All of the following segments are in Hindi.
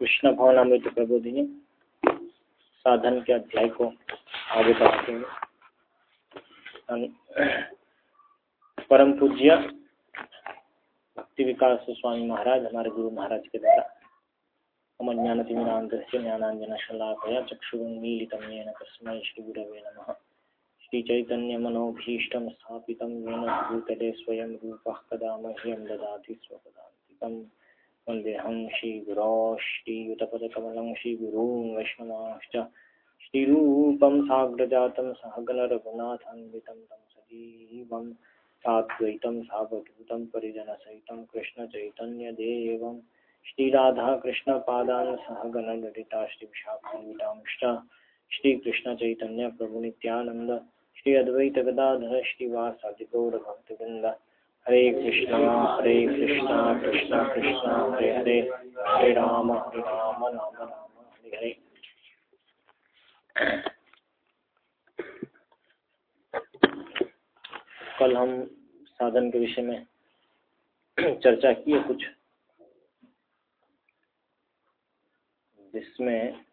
कृष्ण भवनामृत प्रबोधिनी साधन के अध्याय को आगे बढ़ाते हैं परम पूज्य भक्ति विकास स्वामी महाराज, हमारे गुरु महाराज के द्वारा हम ज्ञानतिमिरांतस्य ज्ञानांजन शलाकया येन तस्मै श्रीगुरवे नमः। श्रीचैतन्यमनोभीष्टं स्थापितं येन भूतले स्वयं रूपः कदा मह्यं ददाति स्वपदान्तिकं वन्देऽहं श्रीगुरो श्रीयुतपदकमलं श्रीगुरून् वैष्णवांश्च श्रीरूपं साग्रजातं सहगणरघुनाथान्वितं तं सजीवं साद्वैतं सावधूतं परिजनसहितं कृष्णचैतन्यदेवं श्रीराधाकृष्णपादान् सहगणललिता श्रीविशाखान्वितांश्च श्रीकृष्णचैतन्यप्रभुनित्यानन्द श्री अद्वैत गदाधर श्रीवासादि गौरभक्तवृंद हरे कृष्णा हरे कृष्णा कृष्णा कृष्णा, हरे हरे हरे राम हरे राम राम राम हरे हरे। कल हम साधन के विषय में चर्चा की है कुछ, जिसमें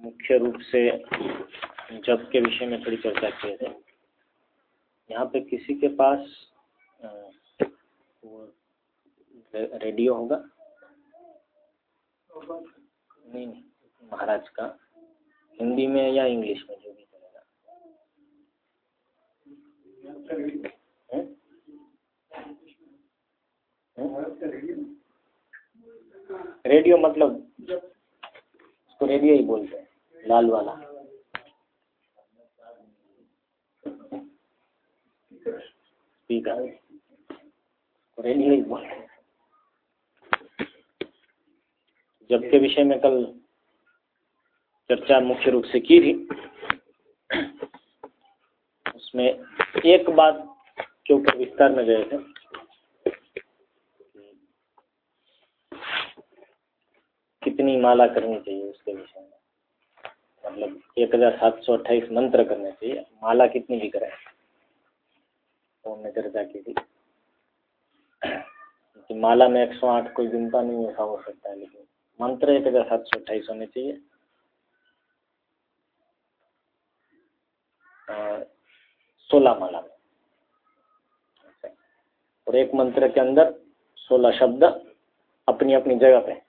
मुख्य रूप से जब के विषय में थोड़ी चर्चा किए थे यहाँ पे किसी के पास वो रेडियो होगा? नहीं नहीं, महाराज का। हिंदी में या इंग्लिश में, जो भी चलेगा। रेडियो मतलब उसको रेडियो ही बोलते हैं, लाल वाला। रेडियो ही। बोलते जब के विषय में कल चर्चा मुख्य रूप से की थी। उसमें एक बात के ऊपर विस्तार में गए थे। कितनी माला करनी चाहिए उसके विषय में? मतलब एक हज़ार सात सौ अट्ठाईस मंत्र करने चाहिए। माला कितनी भी करें तो हमने चर्चा की थी। माला में एक सौ आठ कोई गिनता नहीं ऐसा हो सकता है, लेकिन मंत्र एक हज़ार सात सौ अट्ठाईस होने चाहिए। सोलह माला में। और एक मंत्र के अंदर सोलह शब्द अपनी अपनी जगह पे।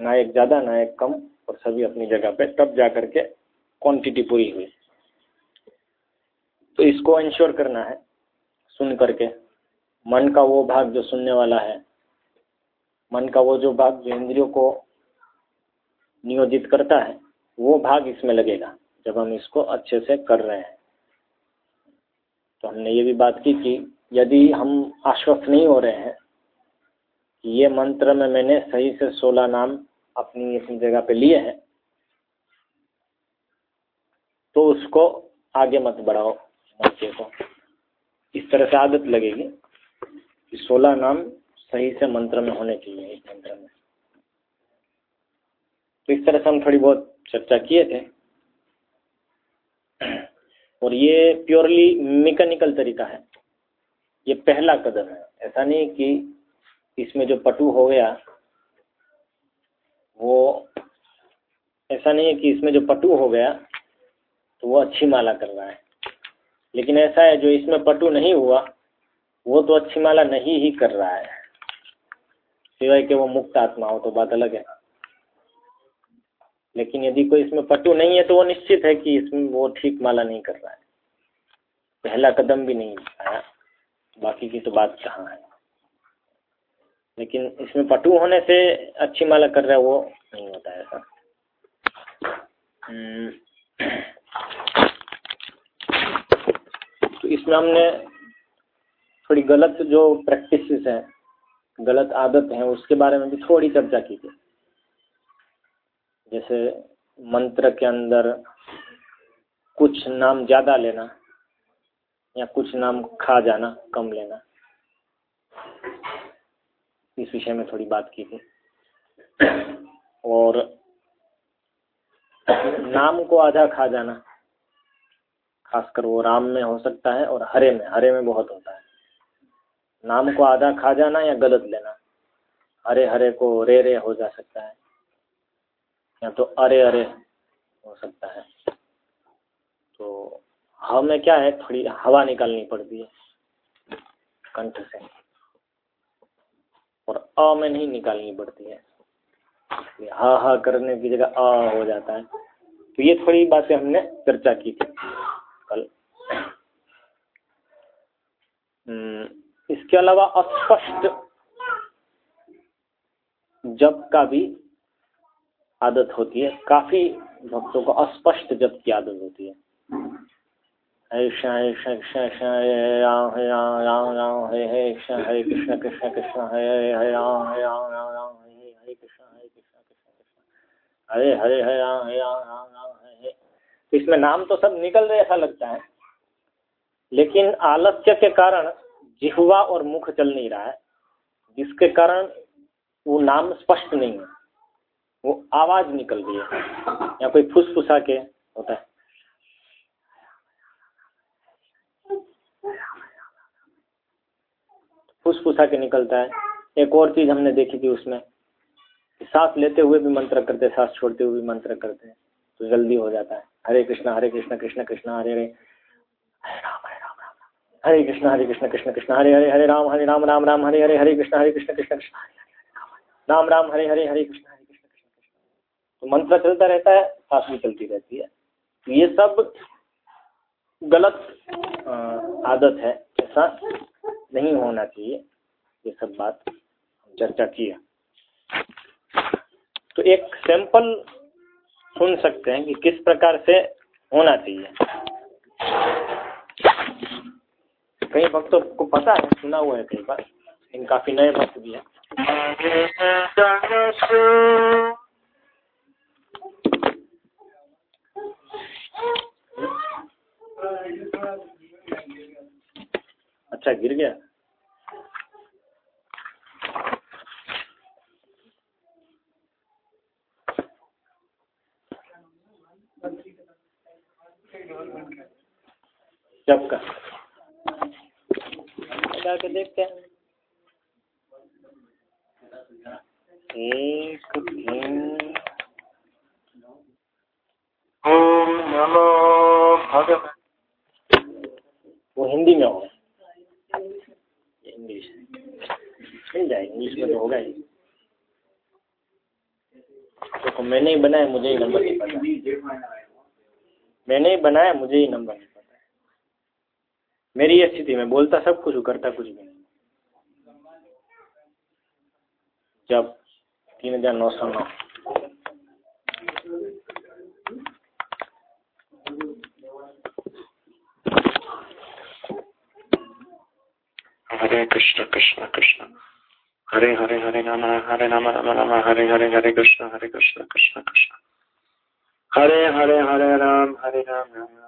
ना एक ज़्यादा, ना एक कम, और सभी अपनी जगह पे, तब जा कर के क्वान्टिटी पूरी हुई। तो इसको इंश्योर करना है सुन करके मन का वो भाग जो सुनने वाला है, मन का वो जो भाग जो इंद्रियों को नियोजित करता है, वो भाग इसमें लगेगा, जब हम इसको अच्छे से कर रहे हैं। तो हमने ये भी बात की कि यदि हम आश्वस्त नहीं हो रहे हैं, कि ये मंत्र में मैंने सही से सोलह नाम अपनी अपनी जगह पे लिए हैं तो उसको आगे मत बढ़ाओ मंत्र को इस तरह से आदत लगेगी। कि सोलह नाम सही से मंत्र में होने चाहिए इस मंत्र में। तो इस तरह से हम थोड़ी बहुत चर्चा किए थे। और ये प्योरली मैकेनिकल तरीका है। ये पहला कदम है। ऐसा नहीं कि इसमें जो पटु हो गया, वो ऐसा नहीं है कि इसमें जो पटु हो गया तो वो अच्छी माला कर रहा है लेकिन ऐसा है, जो इसमें पटु नहीं हुआ वो तो अच्छी माला नहीं ही कर रहा है। सिवाय के वो मुक्त आत्मा हो तो बात अलग है। लेकिन यदि कोई इसमें पटु नहीं है तो वो निश्चित है कि इसमें वो ठीक माला नहीं कर रहा है। पहला कदम भी नहीं आया बाकी की तो बात कहाँ है? लेकिन इसमें पटु होने से अच्छी माला कर रहा है वो नहीं होता है ऐसा। तो इसमें हमने थोड़ी गलत जो प्रैक्टिसेस हैं, गलत आदत हैं, उसके बारे में भी थोड़ी चर्चा की थी। जैसे मंत्र के अंदर कुछ नाम ज़्यादा लेना या कुछ नाम खा जाना, कम लेना। इस विषय में थोड़ी बात की थी। और नाम को आधा खा जाना, खासकर वो राम में हो सकता है और हरे में हरे में बहुत होता है। नाम को आधा खा जाना या गलत लेना। हरे हरे को रे रे हो जा सकता है। या तो अरे अरे हो सकता है। तो हमें क्या है? थोड़ी हवा निकालनी पड़ती है। कंठ से। और अ में नहीं निकालनी पड़ती है। हा हा करने की जगह अ हो जाता है। तो ये थोड़ी बातें हमने चर्चा की थी कल। हम्म, इसके अलावा अस्पष्ट जप का भी आदत होती है। काफ़ी भक्तों को अस्पष्ट जप की आदत होती है। हरे हरे राम हरे राम राम राम, हरे हरे कृष्ण हरे कृष्ण कृष्ण कृष्ण, हरे हरे हरे राम हरे राम राम राम, हरे हरे कृष्ण हरे कृष्ण कृष्ण कृष्ण हरे हरे हरे राम हरे राम राम राम, हरे हरे। इसमें नाम तो सब निकल रहे ऐसा लगता है। लेकिन आलस्य के कारण जिहवा और मुख चल नहीं रहा है, जिसके कारण वो नाम स्पष्ट नहीं है। वो आवाज़ निकल रही है। या कोई फुसफुसा के होता है। फुसफुसा के निकलता है। एक और चीज़ हमने देखी थी उसमें सांस लेते हुए भी मंत्र करते हैं, सांस छोड़ते हुए भी मंत्र करते हैं तो जल्दी हो जाता है। हरे कृष्णा हरे कृष्णा, कृष्ण कृष्ण, हरे हरे। हरे कृष्ण हरे कृष्ण कृष्ण कृष्ण, हरे हरे हरे राम हरे राम राम राम, हरे हरे हरे कृष्ण हरे कृष्ण कृष्ण कृष्ण, हरे राम राम हरे हरे हरे कृष्ण हरे कृष्ण कृष्ण कृष्ण। तो मंत्र चलता रहता है सांस भी चलती रहती है। तो ये सब गलत आदत है, ऐसा नहीं होना चाहिए, ये सब बात चर्चा की है। तो एक सैंपल सुन सकते हैं कि किस प्रकार से होना चाहिए। कई भक्तों को पता है, सुना हुआ है कई बार इन काफ़ी नए भक्त भी हैं। अच्छा गिर गया। जब का के देखते हैं। एक ओम नमो भगवते। वो हिंदी में होगा। इंग्लिश मिल जाए इंग्लिश में तो होगा ही। तो मैंने ही बनाया मुझे ही नंबर नहीं पता। मैंने ही बनाया मुझे ही नंबर नहीं पता। मेरी स्थिति में बोलता सब कुछ करता कुछ भी नहीं। जब तीन हज़ार नौ सौ नौ। हरे कृष्ण कृष्ण कृष्ण। हरे हरे हरे राम हरे राम राम राम, हरे हरे हरे कृष्ण हरे कृष्ण कृष्ण कृष्ण। हरे हरे हरे राम हरे राम राम राम।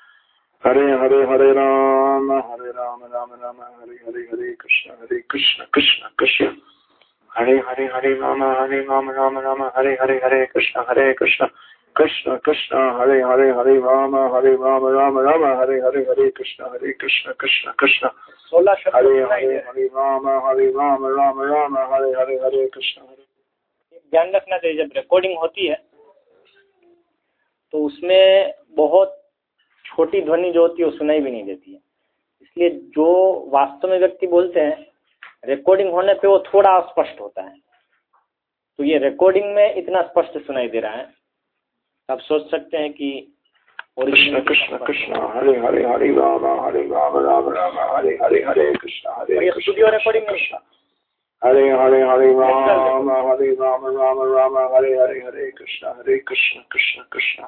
हरे हरे हरे राम हरे राम राम राम हरे हरे हरे कृष्ण हरे कृष्ण कृष्ण कृष्ण हरे हरे हरे राम हरे राम राम राम हरे हरे हरे कृष्ण हरे कृष्ण कृष्ण कृष्ण हरे हरे हरे राम हरे राम राम राम हरे हरे हरे कृष्ण हरे कृष्ण कृष्ण कृष्ण सोलह हरे हरे हैं। हरे राम हरे राम राम राम हरे हरे हरे कृष्ण हरे ध्यान रखना चाहिए जब रिकॉर्डिंग होती है तो उसमें बहुत छोटी ध्वनि जो होती है वो सुनाई भी नहीं देती है। इसलिए जो वास्तव में व्यक्ति बोलते हैं रिकॉर्डिंग होने पे वो थोड़ा स्पष्ट होता है। तो ये रिकॉर्डिंग में इतना स्पष्ट सुनाई दे रहा है। आप सोच सकते हैं कि कृष्ण कृष्ण कृष्ण हरे हरे हरे राम हरे राम राम राम हरे हरे हरे कृष्ण हरे स्टूडियो रिकॉर्डिंग में हरे हरे हरे राम हरे राम राम राम हरे हरे हरे कृष्ण हरे कृष्ण कृष्ण कृष्ण।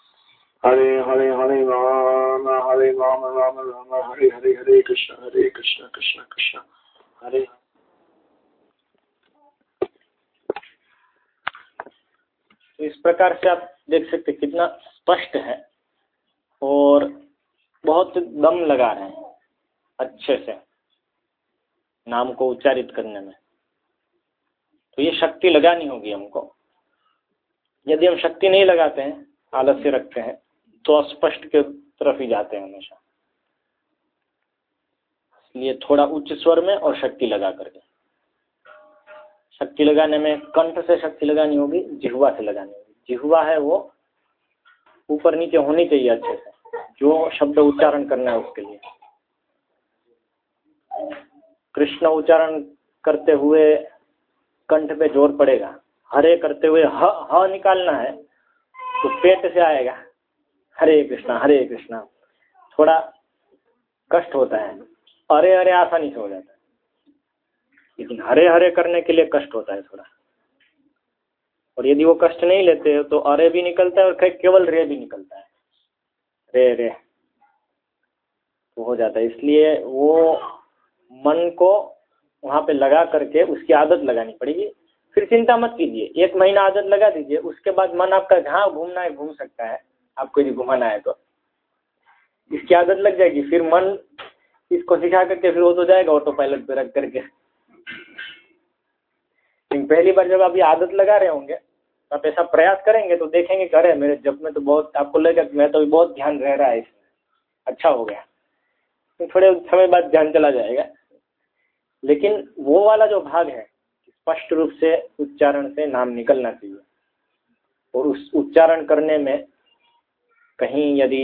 हरे हरे हरे राम हरे राम राम राम, हरे हरे हरे कृष्ण हरे कृष्ण कृष्ण कृष्ण, हरे। तो इस प्रकार से आप देख सकते कितना स्पष्ट है और बहुत दम लगा रहे हैं अच्छे से नाम को उच्चारित करने में। तो ये शक्ति लगानी होगी हमको। यदि हम शक्ति नहीं लगाते हैं, आलस्य रखते हैं तो अस्पष्ट के तरफ़ ही जाते हैं हमेशा। इसलिए थोड़ा उच्च स्वर में और शक्ति लगा करके। शक्ति लगाने में कंठ से शक्ति लगानी होगी जिहुआ से लगानी होगी। जिहवा है वो ऊपर नीचे होनी चाहिए अच्छे से, जो शब्द उच्चारण करना है उसके लिए। कृष्ण उच्चारण करते हुए कंठ पे ज़ोर पड़ेगा। हरे करते हुए ह ह निकालना है तो पेट से आएगा। हरे कृष्णा हरे कृष्णा। थोड़ा कष्ट होता है। अरे अरे आसानी से हो जाता। है लेकिन हरे हरे करने के लिए कष्ट होता है थोड़ा। और यदि वो कष्ट नहीं लेते हो तो अरे भी निकलता है और केवल रे भी निकलता है। रे रे। तो हो जाता है। इसलिए वो मन को वहाँ पे लगा करके उसकी आदत लगानी पड़ेगी। फिर चिंता मत कीजिए। एक महीना आदत लगा दीजिए। उसके बाद मन आपका जहाँ घूमना है, घूम सकता है। आपको यदि घुमाना है तो। इसकी आदत लग जाएगी, फिर मन इसको सिखा करके फिर वो तो जाएगा ऑटो पायलट पे रख करके। लेकिन पहली बार जब आप ये आदत लगा रहे होंगे तो आप ऐसा प्रयास करेंगे तो देखेंगे कि अरे, मेरे जब में तो बहुत आपको लगेगा कि मैं तो बहुत ध्यान रह रहा है इसमें। अच्छा हो गया। तो थोड़े समय बाद ध्यान चला जाएगा। लेकिन वो वाला जो भाग है, स्पष्ट रूप से उच्चारण से नाम निकलना चाहिए। और उस उच्चारण करने में कहीं यदि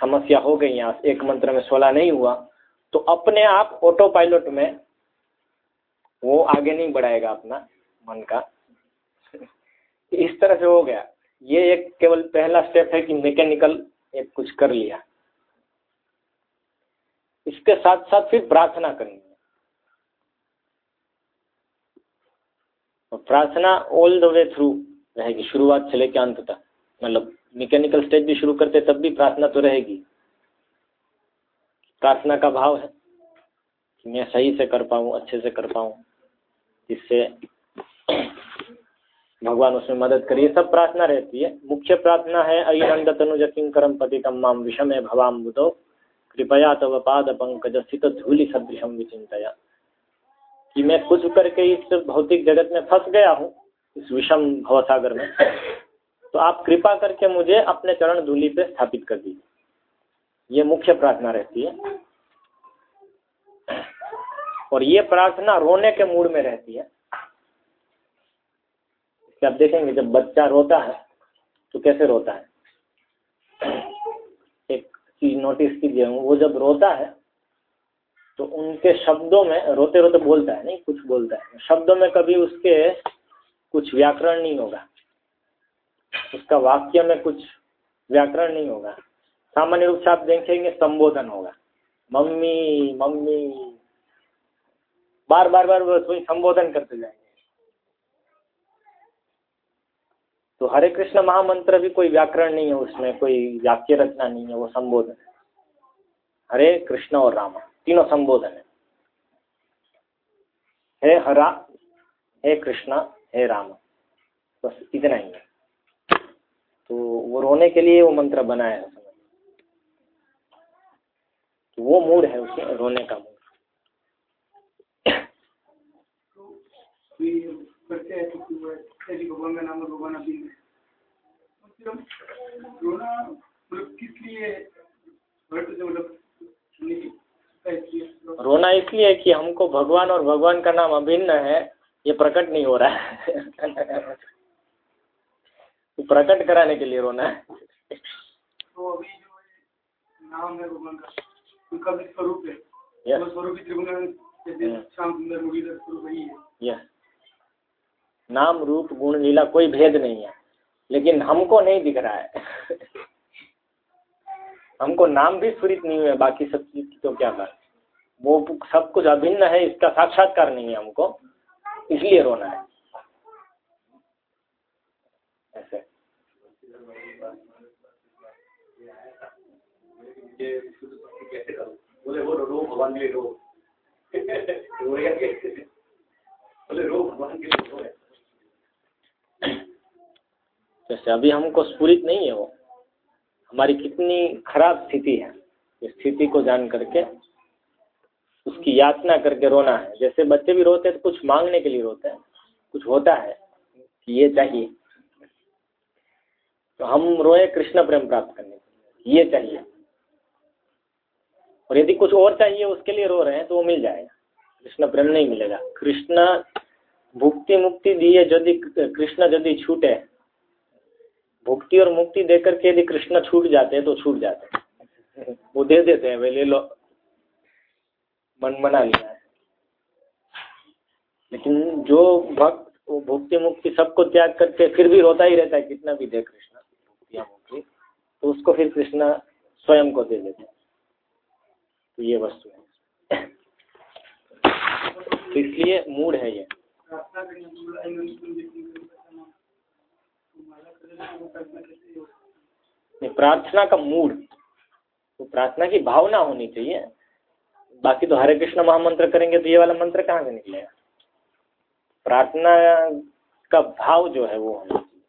समस्या हो गई, यहाँ एक मंत्र में सोलह नहीं हुआ तो अपने आप ऑटो पायलट में वो आगे नहीं बढ़ाएगा अपना मन का। इस तरह से हो गया। ये एक केवल पहला स्टेप है कि मैकेनिकल एक कुछ कर लिया। इसके साथ साथ फिर प्रार्थना करनी है। प्रार्थना ऑल द वे थ्रू रहेगी, शुरुआत से लेकर अंत तक मतलब मैकेनिकल स्टेज भी शुरू करते, तब भी प्रार्थना तो रहेगी। प्रार्थना का भाव है कि मैं सही से कर पाऊँ, अच्छे से कर पाऊँ जिससे भगवान उसमें मदद करिए सब प्रार्थना रहती है। मुख्य प्रार्थना है अई नंद तनुज किंकरम पतितम माम विषमे भवाम बुधो कृपया तव पाद पंकज स्थित धूलि सदृशम विचिंतया कि मैं कुछ करके इस भौतिक जगत में फंस गया हूँ, इस विषम भवसागर में तो आप कृपा करके मुझे अपने चरण धूलि पे स्थापित कर दीजिए। ये मुख्य प्रार्थना रहती है। और ये प्रार्थना रोने के मूड में रहती है। आप देखेंगे, जब बच्चा रोता है तो कैसे रोता है? एक चीज़ नोटिस कीजिए, वो जब रोता है तो उनके शब्दों में रोते रोते बोलता है, नहीं, कुछ बोलता है। शब्दों में कभी उसके कुछ व्याकरण नहीं होगा। उसका वाक्य में कुछ व्याकरण नहीं होगा। सामान्य रूप से आप देखेंगे संबोधन होगा। Mummy mummy. बार बार बार वही संबोधन करते जाएँगे। तो हरे कृष्ण महामंत्र भी कोई व्याकरण नहीं है, उसमें कोई वाक्य रचना नहीं है, वो संबोधन है। हरे कृष्ण और राम, तीनों संबोधन है। हे हरा, हे कृष्णा, हे राम। बस इतना ही है। तो वो रोने के लिए वो मंत्र बनाया है तो वो मूड है उसमें रोने का मूड। रोना इसलिए कि हमको भगवान और भगवान का नाम अभिन्न है, ये प्रकट नहीं हो रहा है। तो प्रकट कराने के लिए रोना है। तो अभी जो नाम है भगवान का उनका भी स्वरूप है। Yes. वो स्वरूप त्रिगुण जैसे हम्म। श्याम सुंदर मुरलीधर स्वरूप वही है। यह नाम रूप गुण लीला कोई भेद नहीं है। लेकिन हमको नहीं दिख रहा है। हमको नाम भी स्फुरित नहीं हुए बाकी सब चीज़ की तो क्या बात। वो सब कुछ अभिन्न है इसका साक्षात्कार नहीं है हमको। इसलिए रोना है ऐसे बोले, वो रो भगवान के लिए रो। कैसे बोले, रो, भगवान के लिए जैसे अभी हमको स्फुरित नहीं है वो। हमारी कितनी खराब स्थिति है। इस स्थिति को जान करके, उसकी याचना करके रोना है। जैसे बच्चे भी रोते हैं तो कुछ मांगने के लिए रोते हैं। कुछ होता है कि ये चाहिए। तो हम रोए कृष्ण प्रेम प्राप्त करने के लिए। ये चाहिए। और यदि कुछ और चाहिए उसके लिए रो रहे हैं तो वो मिल जाएगा। कृष्ण प्रेम नहीं मिलेगा। कृष्ण भुक्ति मुक्ति दिए यदि कृष्ण यदि छूटे, भुक्ति और मुक्ति देकर के यदि कृष्ण छूट जाते हैं तो छूट जाते वो दे देते हैं वे ले लो। मन मना लिया है। लेकिन जो भक्त, वो भुक्ति मुक्ति सबको त्याग करके फिर भी रोता ही रहता है, कितना भी दे कृष्ण भुक्ति या मुक्ति तो उसको फिर कृष्ण स्वयं को दे देते हैं। तो ये वस्तु है। तो इसलिए मूड है ये। प्रार्थना का मूड तो प्रार्थना की भावना होनी चाहिए। बाकी तो हरे कृष्ण महामंत्र करेंगे तो ये वाला मंत्र कहाँ से निकलेगा प्रार्थना का भाव जो है वो होना चाहिए।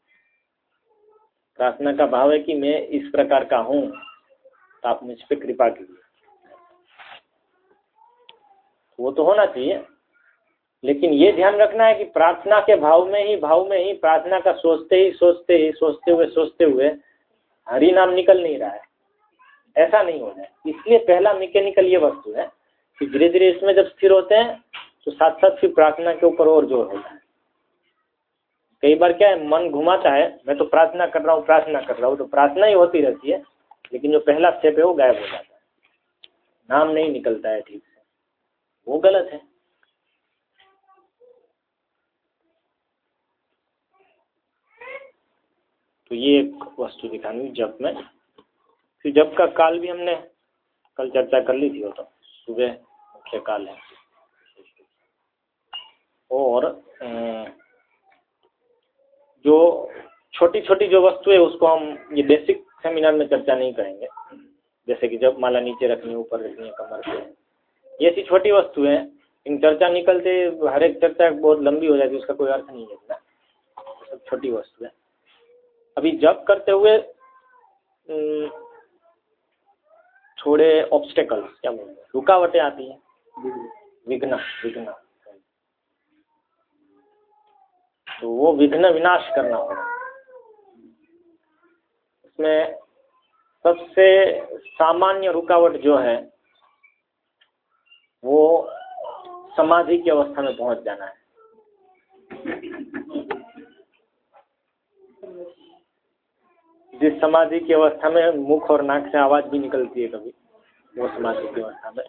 प्रार्थना का भाव है कि मैं इस प्रकार का हूँ तो आप मुझ पर कृपा कीजिए। वो तो होना चाहिए। लेकिन ये ध्यान रखना है कि प्रार्थना के भाव में ही, भाव में ही प्रार्थना का सोचते ही सोचते ही, सोचते हुए सोचते हुए हरि नाम निकल नहीं रहा है। ऐसा नहीं होना है। इसलिए पहला मैकेनिकल ये वस्तु है कि धीरे धीरे इसमें जब स्थिर होते हैं तो साथ साथ फिर प्रार्थना के ऊपर और ज़ोर होता है। कई बार क्या है, मन घुमाता है, मैं तो प्रार्थना कर रहा हूँ, प्रार्थना कर रहा हूँ तो प्रार्थना ही होती रहती है, लेकिन जो पहला स्टेप है वो गायब हो जाता है। नाम नहीं निकलता है ठीक वो गलत है। तो ये एक वस्तु दिखानी जप में। फिर जप का काल भी हमने कल चर्चा कर ली थी, वो तो सुबह मुख्य काल है। और जो छोटी छोटी जो वस्तु है, उसको हम ये बेसिक सेमिनार में चर्चा नहीं करेंगे। जैसे कि जब माला नीचे रखनी है, ऊपर रखनी है, कमर पे। ऐसी छोटी वस्तु है। इन चर्चा निकलते हर एक चर्चा बहुत लंबी हो जाती है, उसका कोई अर्थ नहीं है इतना। सब छोटी वस्तु है। अभी जब करते हुए थोड़े ऑब्स्टेकल्स क्या बोलते हैं, रुकावटें आती हैं। विघ्न विघ्न। तो वो विघ्न विनाश करना होगा। उसमें सबसे सामान्य रुकावट जो है वो समाधि की अवस्था में पहुँच जाना है। जिस समाधि की अवस्था में मुख और नाक से आवाज़ भी निकलती है कभी, वो समाधि की अवस्था में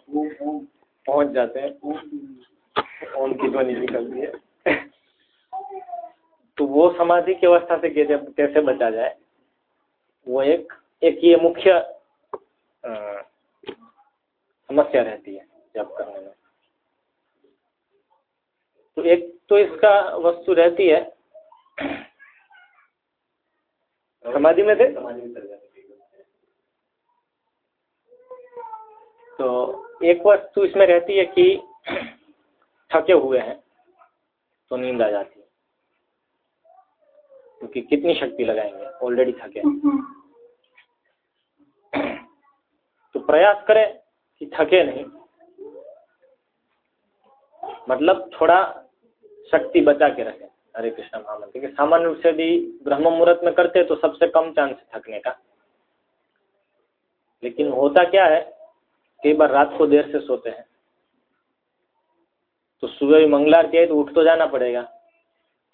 पहुँच जाते हैं ओम की ध्वनि निकलती है। तो वो समाधि की अवस्था से कैसे कैसे बचा जाए, वो एक एक ये मुख्य अ, समस्या रहती है जब करने में तो एक तो वस्तु रहती है। समाधि में थे। तो एक वस्तु इसमें रहती है कि थके हुए हैं तो नींद आ जाती है। क्योंकि तो कितनी शक्ति लगाएँगे? ऑलरेडी थके हैं। तो प्रयास करें कि थके नहीं। मतलब थोड़ा शक्ति बचा के रखें। हरे कृष्ण महामंत्र। क्योंकि सामान्य रूप से यदि ब्रह्म मुहूर्त में करते हैं तो सबसे कम चांस थकने का। लेकिन होता क्या है, कई बार रात को देर से सोते हैं। तो सुबह भी मंगला आरती है तो उठ तो जाना पड़ेगा।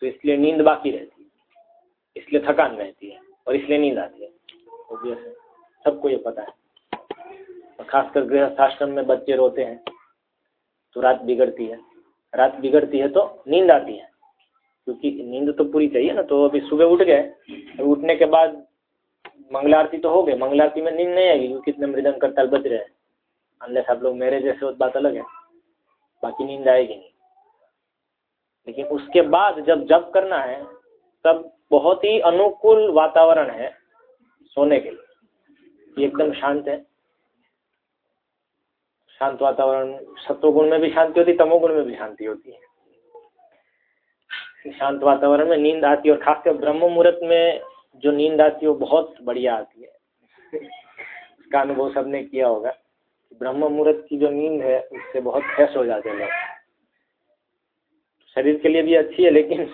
तो इसलिए नींद बाकी रहती है। इसलिए थकान रहती है, और इसलिए नींद आती है। ऑब्वियस सबको ये पता है। और खासकर गृहस्थ आश्रम में बच्चे रोते हैं तो रात बिगड़ती है। रात बिगड़ती है तो नींद आती है। क्योंकि नींद तो पूरी चाहिए ना तो अभी सुबह उठ गए उठने के बाद मंगला आरती तो हो गई, मंगला आरती में नींद नहीं आएगी, क्योंकि इतने मृदंग करताल बज रहे हैं। अनलेस आप लोग मेरे जैसे हो तो बात अलग है, बाकी नींद आएगी नहीं। लेकिन उसके बाद जब जब करना है, तब बहुत ही अनुकूल वातावरण है सोने के लिए। एकदम शांत है। शांत वातावरण सत्वगुण में भी शांति होती तमोगुण में भी शांति होती है। शांत वातावरण में नींद आती है और खासकर ब्रह्म मुहूर्त में जो नींद आती है, वो बहुत बढ़िया आती है। उसका अनुभव सबने किया होगा ब्रह्म मुहूर्त की जो नींद है, उससे बहुत फ्रेश हो जाते हैं लोग। शरीर के लिए भी अच्छी है, लेकिन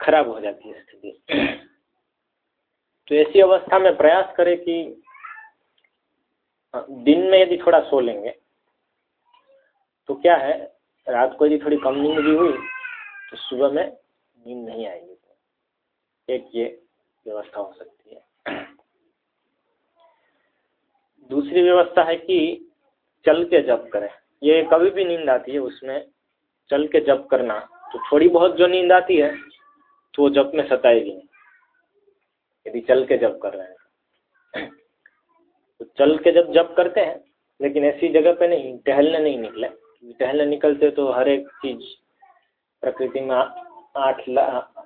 खराब हो जाती है स्थिति। तो ऐसी अवस्था में प्रयास करें कि दिन में यदि थोड़ा सो लेंगे तो क्या है, रात को यदि थोड़ी कम नींद भी हुई तो सुबह में नींद नहीं आएगी। एक ये व्यवस्था हो सकती है। दूसरी व्यवस्था है कि चल के जप करें। ये कभी भी नींद आती है, उसमें चल के जप करना तो थोड़ी बहुत जो नींद आती है तो वो जप में सताएगी नहीं। यदि चल के जप कर रहे हैं। तो चल के जब जब करते हैं, लेकिन ऐसी जगह पे नहीं, टहलने नहीं निकले। टहलने निकलते तो हर एक चीज़, प्रकृति में आठ लाख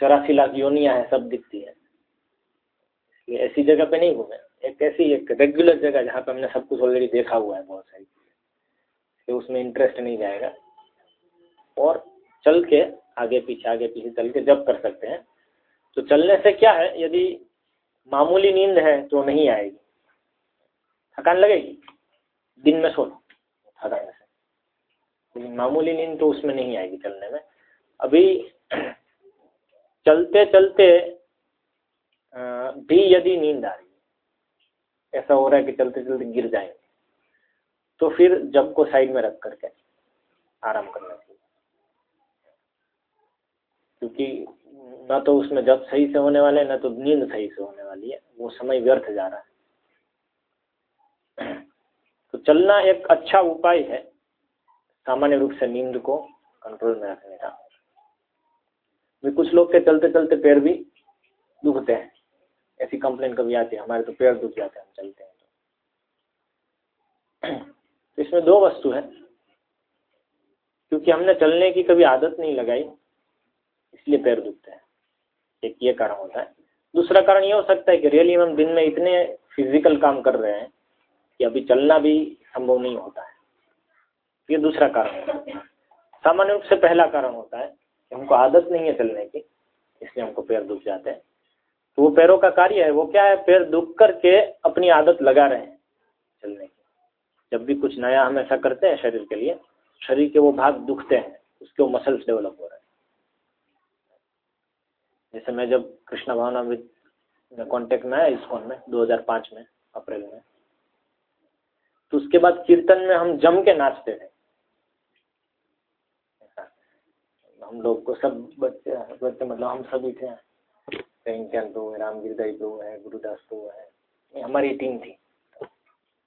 चौरासी लाख योनिया है, सब दिखती है। इसलिए ऐसी जगह पे नहीं घूमे। एक ऐसी, एक रेगुलर जगह जहाँ पे हमने सब कुछ ऑलरेडी देखा हुआ है बहुत सारी चीज़ें। उसमें इंटरेस्ट नहीं जाएगा। और चल के आगे पीछे आगे पीछे चल के जब कर सकते हैं। तो चलने से क्या है? यदि मामूली नींद है तो नहीं आएगी। थकान लगेगी? दिन में सो थकान से लेकिन मामूली नींद तो उसमें नहीं आएगी चलने में। अभी चलते चलते भी यदि नींद आ रही है, ऐसा हो रहा है कि चलते चलते गिर जाएँगे तो फिर जब को साइड में रख करके आराम करना चाहिए। क्योंकि ना तो उसमें जब सही से होने वाले ना तो नींद सही से होने वाली है। वो समय व्यर्थ जा रहा है। तो चलना एक अच्छा उपाय है। सामान्य रूप से नींद को कंट्रोल में रखने का। भी कुछ लोग के चलते चलते पैर भी दुखते हैं। ऐसी कंप्लेन कभी आती है हमारे तो पैर दुख जाते हैं हम चलते हैं तो, तो इसमें दो वस्तु है। क्योंकि हमने चलने की कभी आदत नहीं लगाई इसलिए पैर दुखते हैं। एक ये कारण होता है। दूसरा कारण ये हो सकता है कि रियली हम दिन में इतने फ़िज़िकल काम कर रहे हैं कि अभी चलना भी संभव नहीं होता है। ये दूसरा कारण होता है। सामान्य रूप से पहला कारण होता है कि हमको आदत नहीं है चलने की, इसलिए हमको पैर दुख जाते हैं। तो वो पैरों का कार्य है, वो क्या है? पैर दुख करके अपनी आदत लगा रहे हैं चलने की। जब भी कुछ नया हम ऐसा करते हैं शरीर के लिए, शरीर के वो भाग दुखते हैं, उसके वो मसल्स डेवलप हो रहे हैं। जैसे मैं जब कृष्णा भावना में कॉन्टेक्ट में आया इस्कॉन में 2005 में, अप्रैल में तो उसके बाद कीर्तन में हम जम के नाचते थे। हम लोग को सब बच्चे बच्चे मतलब हम सभी थे। प्रेमचंद प्रभु है रामगिरदाई प्रभु है गुरुदास प्रभु है हमारी टीम थी।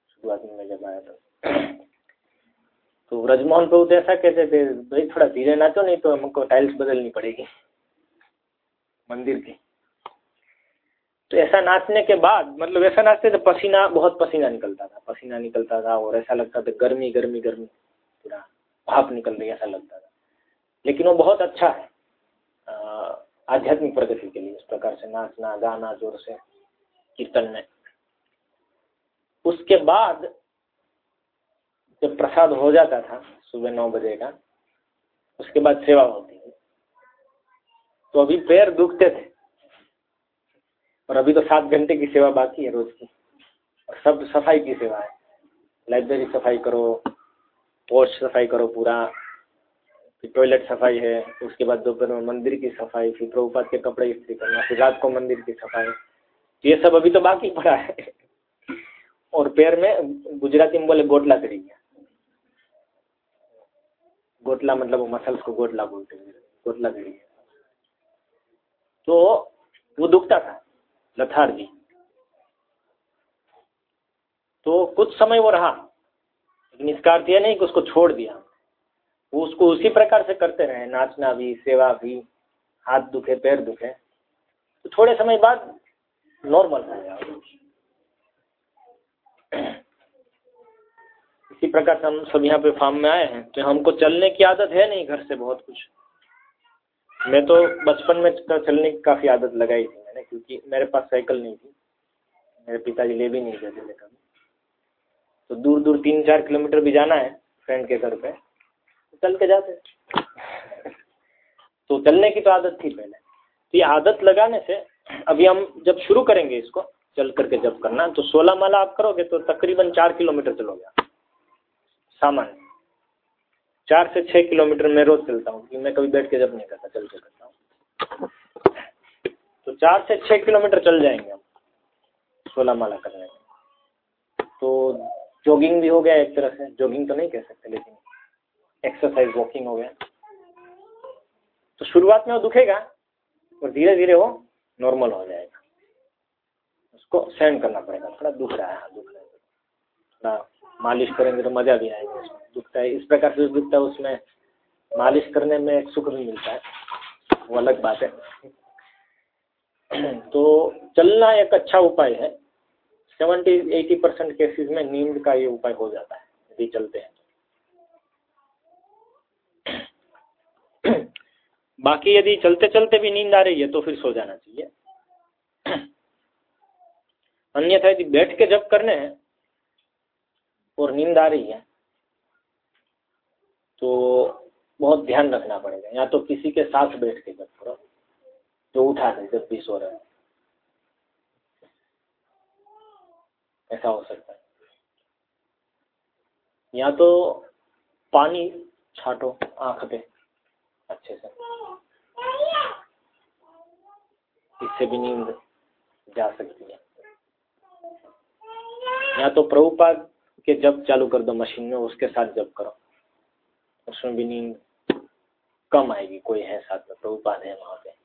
शुरुआत में मैं जब आया था। तो ब्रजमोहन प्रभु तो ऐसा कहते थे, भाई थोड़ा धीरे नाचो, नहीं तो हमको टाइल्स बदलनी पड़ेगी। मंदिर की। तो ऐसा नाचने के बाद मतलब ऐसा नाचते थे, पसीना, बहुत पसीना निकलता था, पसीना निकलता था और ऐसा लगता था गर्मी गर्मी गर्मी, पूरा भाप निकल रही ऐसा लगता था। लेकिन वो बहुत अच्छा है आध्यात्मिक प्रगति के लिए, इस प्रकार से नाचना, गाना, ज़ोर से, कीर्तन में। उसके बाद जब प्रसाद हो जाता था, सुबह नौ बजे का, उसके बाद सेवा होती है तो अभी पैर दुखते थे। और अभी तो सात घंटे की सेवा बाकी है रोज की। और सब सफ़ाई की सेवा है। लाइब्रेरी सफ़ाई करो पोस्ट सफ़ाई करो पूरा, फिर टॉयलेट सफ़ाई है, उसके बाद दोपहर में मंदिर की सफ़ाई, फिर प्रभुपात के कपड़े इस्त्री करना, फिर रात को मंदिर की सफ़ाई। ये सब अभी तो बाकी पड़ा है। और पैर में गुजराती में बोले गोटला करी गया गोटला मतलब वो मसल्स को गोटला बोलते हैं। गोटला करी तो वो दुखता था। लथार्जी तो कुछ समय वो रहा, लेकिन इसका अर्थ यह नहीं कि उसको छोड़ दिया। वो उसको उसी प्रकार से करते रहे, नाचना भी, सेवा भी, हाथ दुखे, पैर दुखे। तो थोड़े समय बाद नॉर्मल हो गया। इसी प्रकार से हम सब यहाँ पे फार्म में आए हैं तो हमको चलने की आदत है नहीं घर से बहुत कुछ। मैं तो बचपन में चलने की काफ़ी आदत लगाई थी। मैंने, क्योंकि मेरे पास साइकिल नहीं थी। मेरे पिताजी ले भी नहीं गए थे कभी तो दूर दूर तीन चार किलोमीटर भी जाना है फ्रेंड के घर पे तो चल के जाते तो चलने की तो आदत थी पहले। तो ये आदत लगाने से अभी हम जब शुरू करेंगे इसको, चल करके जब करना तो सोलह माला आप करोगे तो तकरीबन चार किलोमीटर चलोगे। सामान्य चार से छः किलोमीटर मैं रोज चलता हूँ मैं कभी बैठ के जब नहीं करता, चल के करता हूँ। चार से छः किलोमीटर चल जाएँगे हम। सोलह माला करने में तो जॉगिंग भी हो गया एक तरह से। जॉगिंग तो नहीं कह सकते लेकिन एक्सरसाइज वॉकिंग हो गया। तो शुरुआत में वो दुखेगा और धीरे धीरे वो नॉर्मल हो जाएगा। उसको सहन करना पड़ेगा। थोड़ा दुख रहा है हाँ, दुख रहा है। थोड़ा मालिश करेंगे तो मज़ा भी आएगा उसमें। दुखता है इस प्रकार से दुखता है उसमें मालिश करने में सुख भी मिलता है। वो अलग बात है। तो चलना एक अच्छा उपाय है। सेवेंटी, एटी परसेंट केसेस में नींद का ये उपाय हो जाता है, यदि चलते हैं बाकी यदि चलते चलते भी नींद आ रही है तो फिर सो जाना चाहिए। अन्यथा यदि बैठ के जब करने हैं और नींद आ रही है तो बहुत ध्यान रखना पड़ेगा। या तो किसी के साथ बैठ के जब करो। जो उठा दे जब भी सो रहे ऐसा हो सकता है। या तो पानी छाटो आँख पे, अच्छे से। इससे भी नींद जा सकती है। या तो प्रभुपाद के जब चालू कर दो मशीन में, उसके साथ जब करो। उसमें भी नींद कम आएगी, कोई है साथ में, प्रभुपाद है वहाँ पे।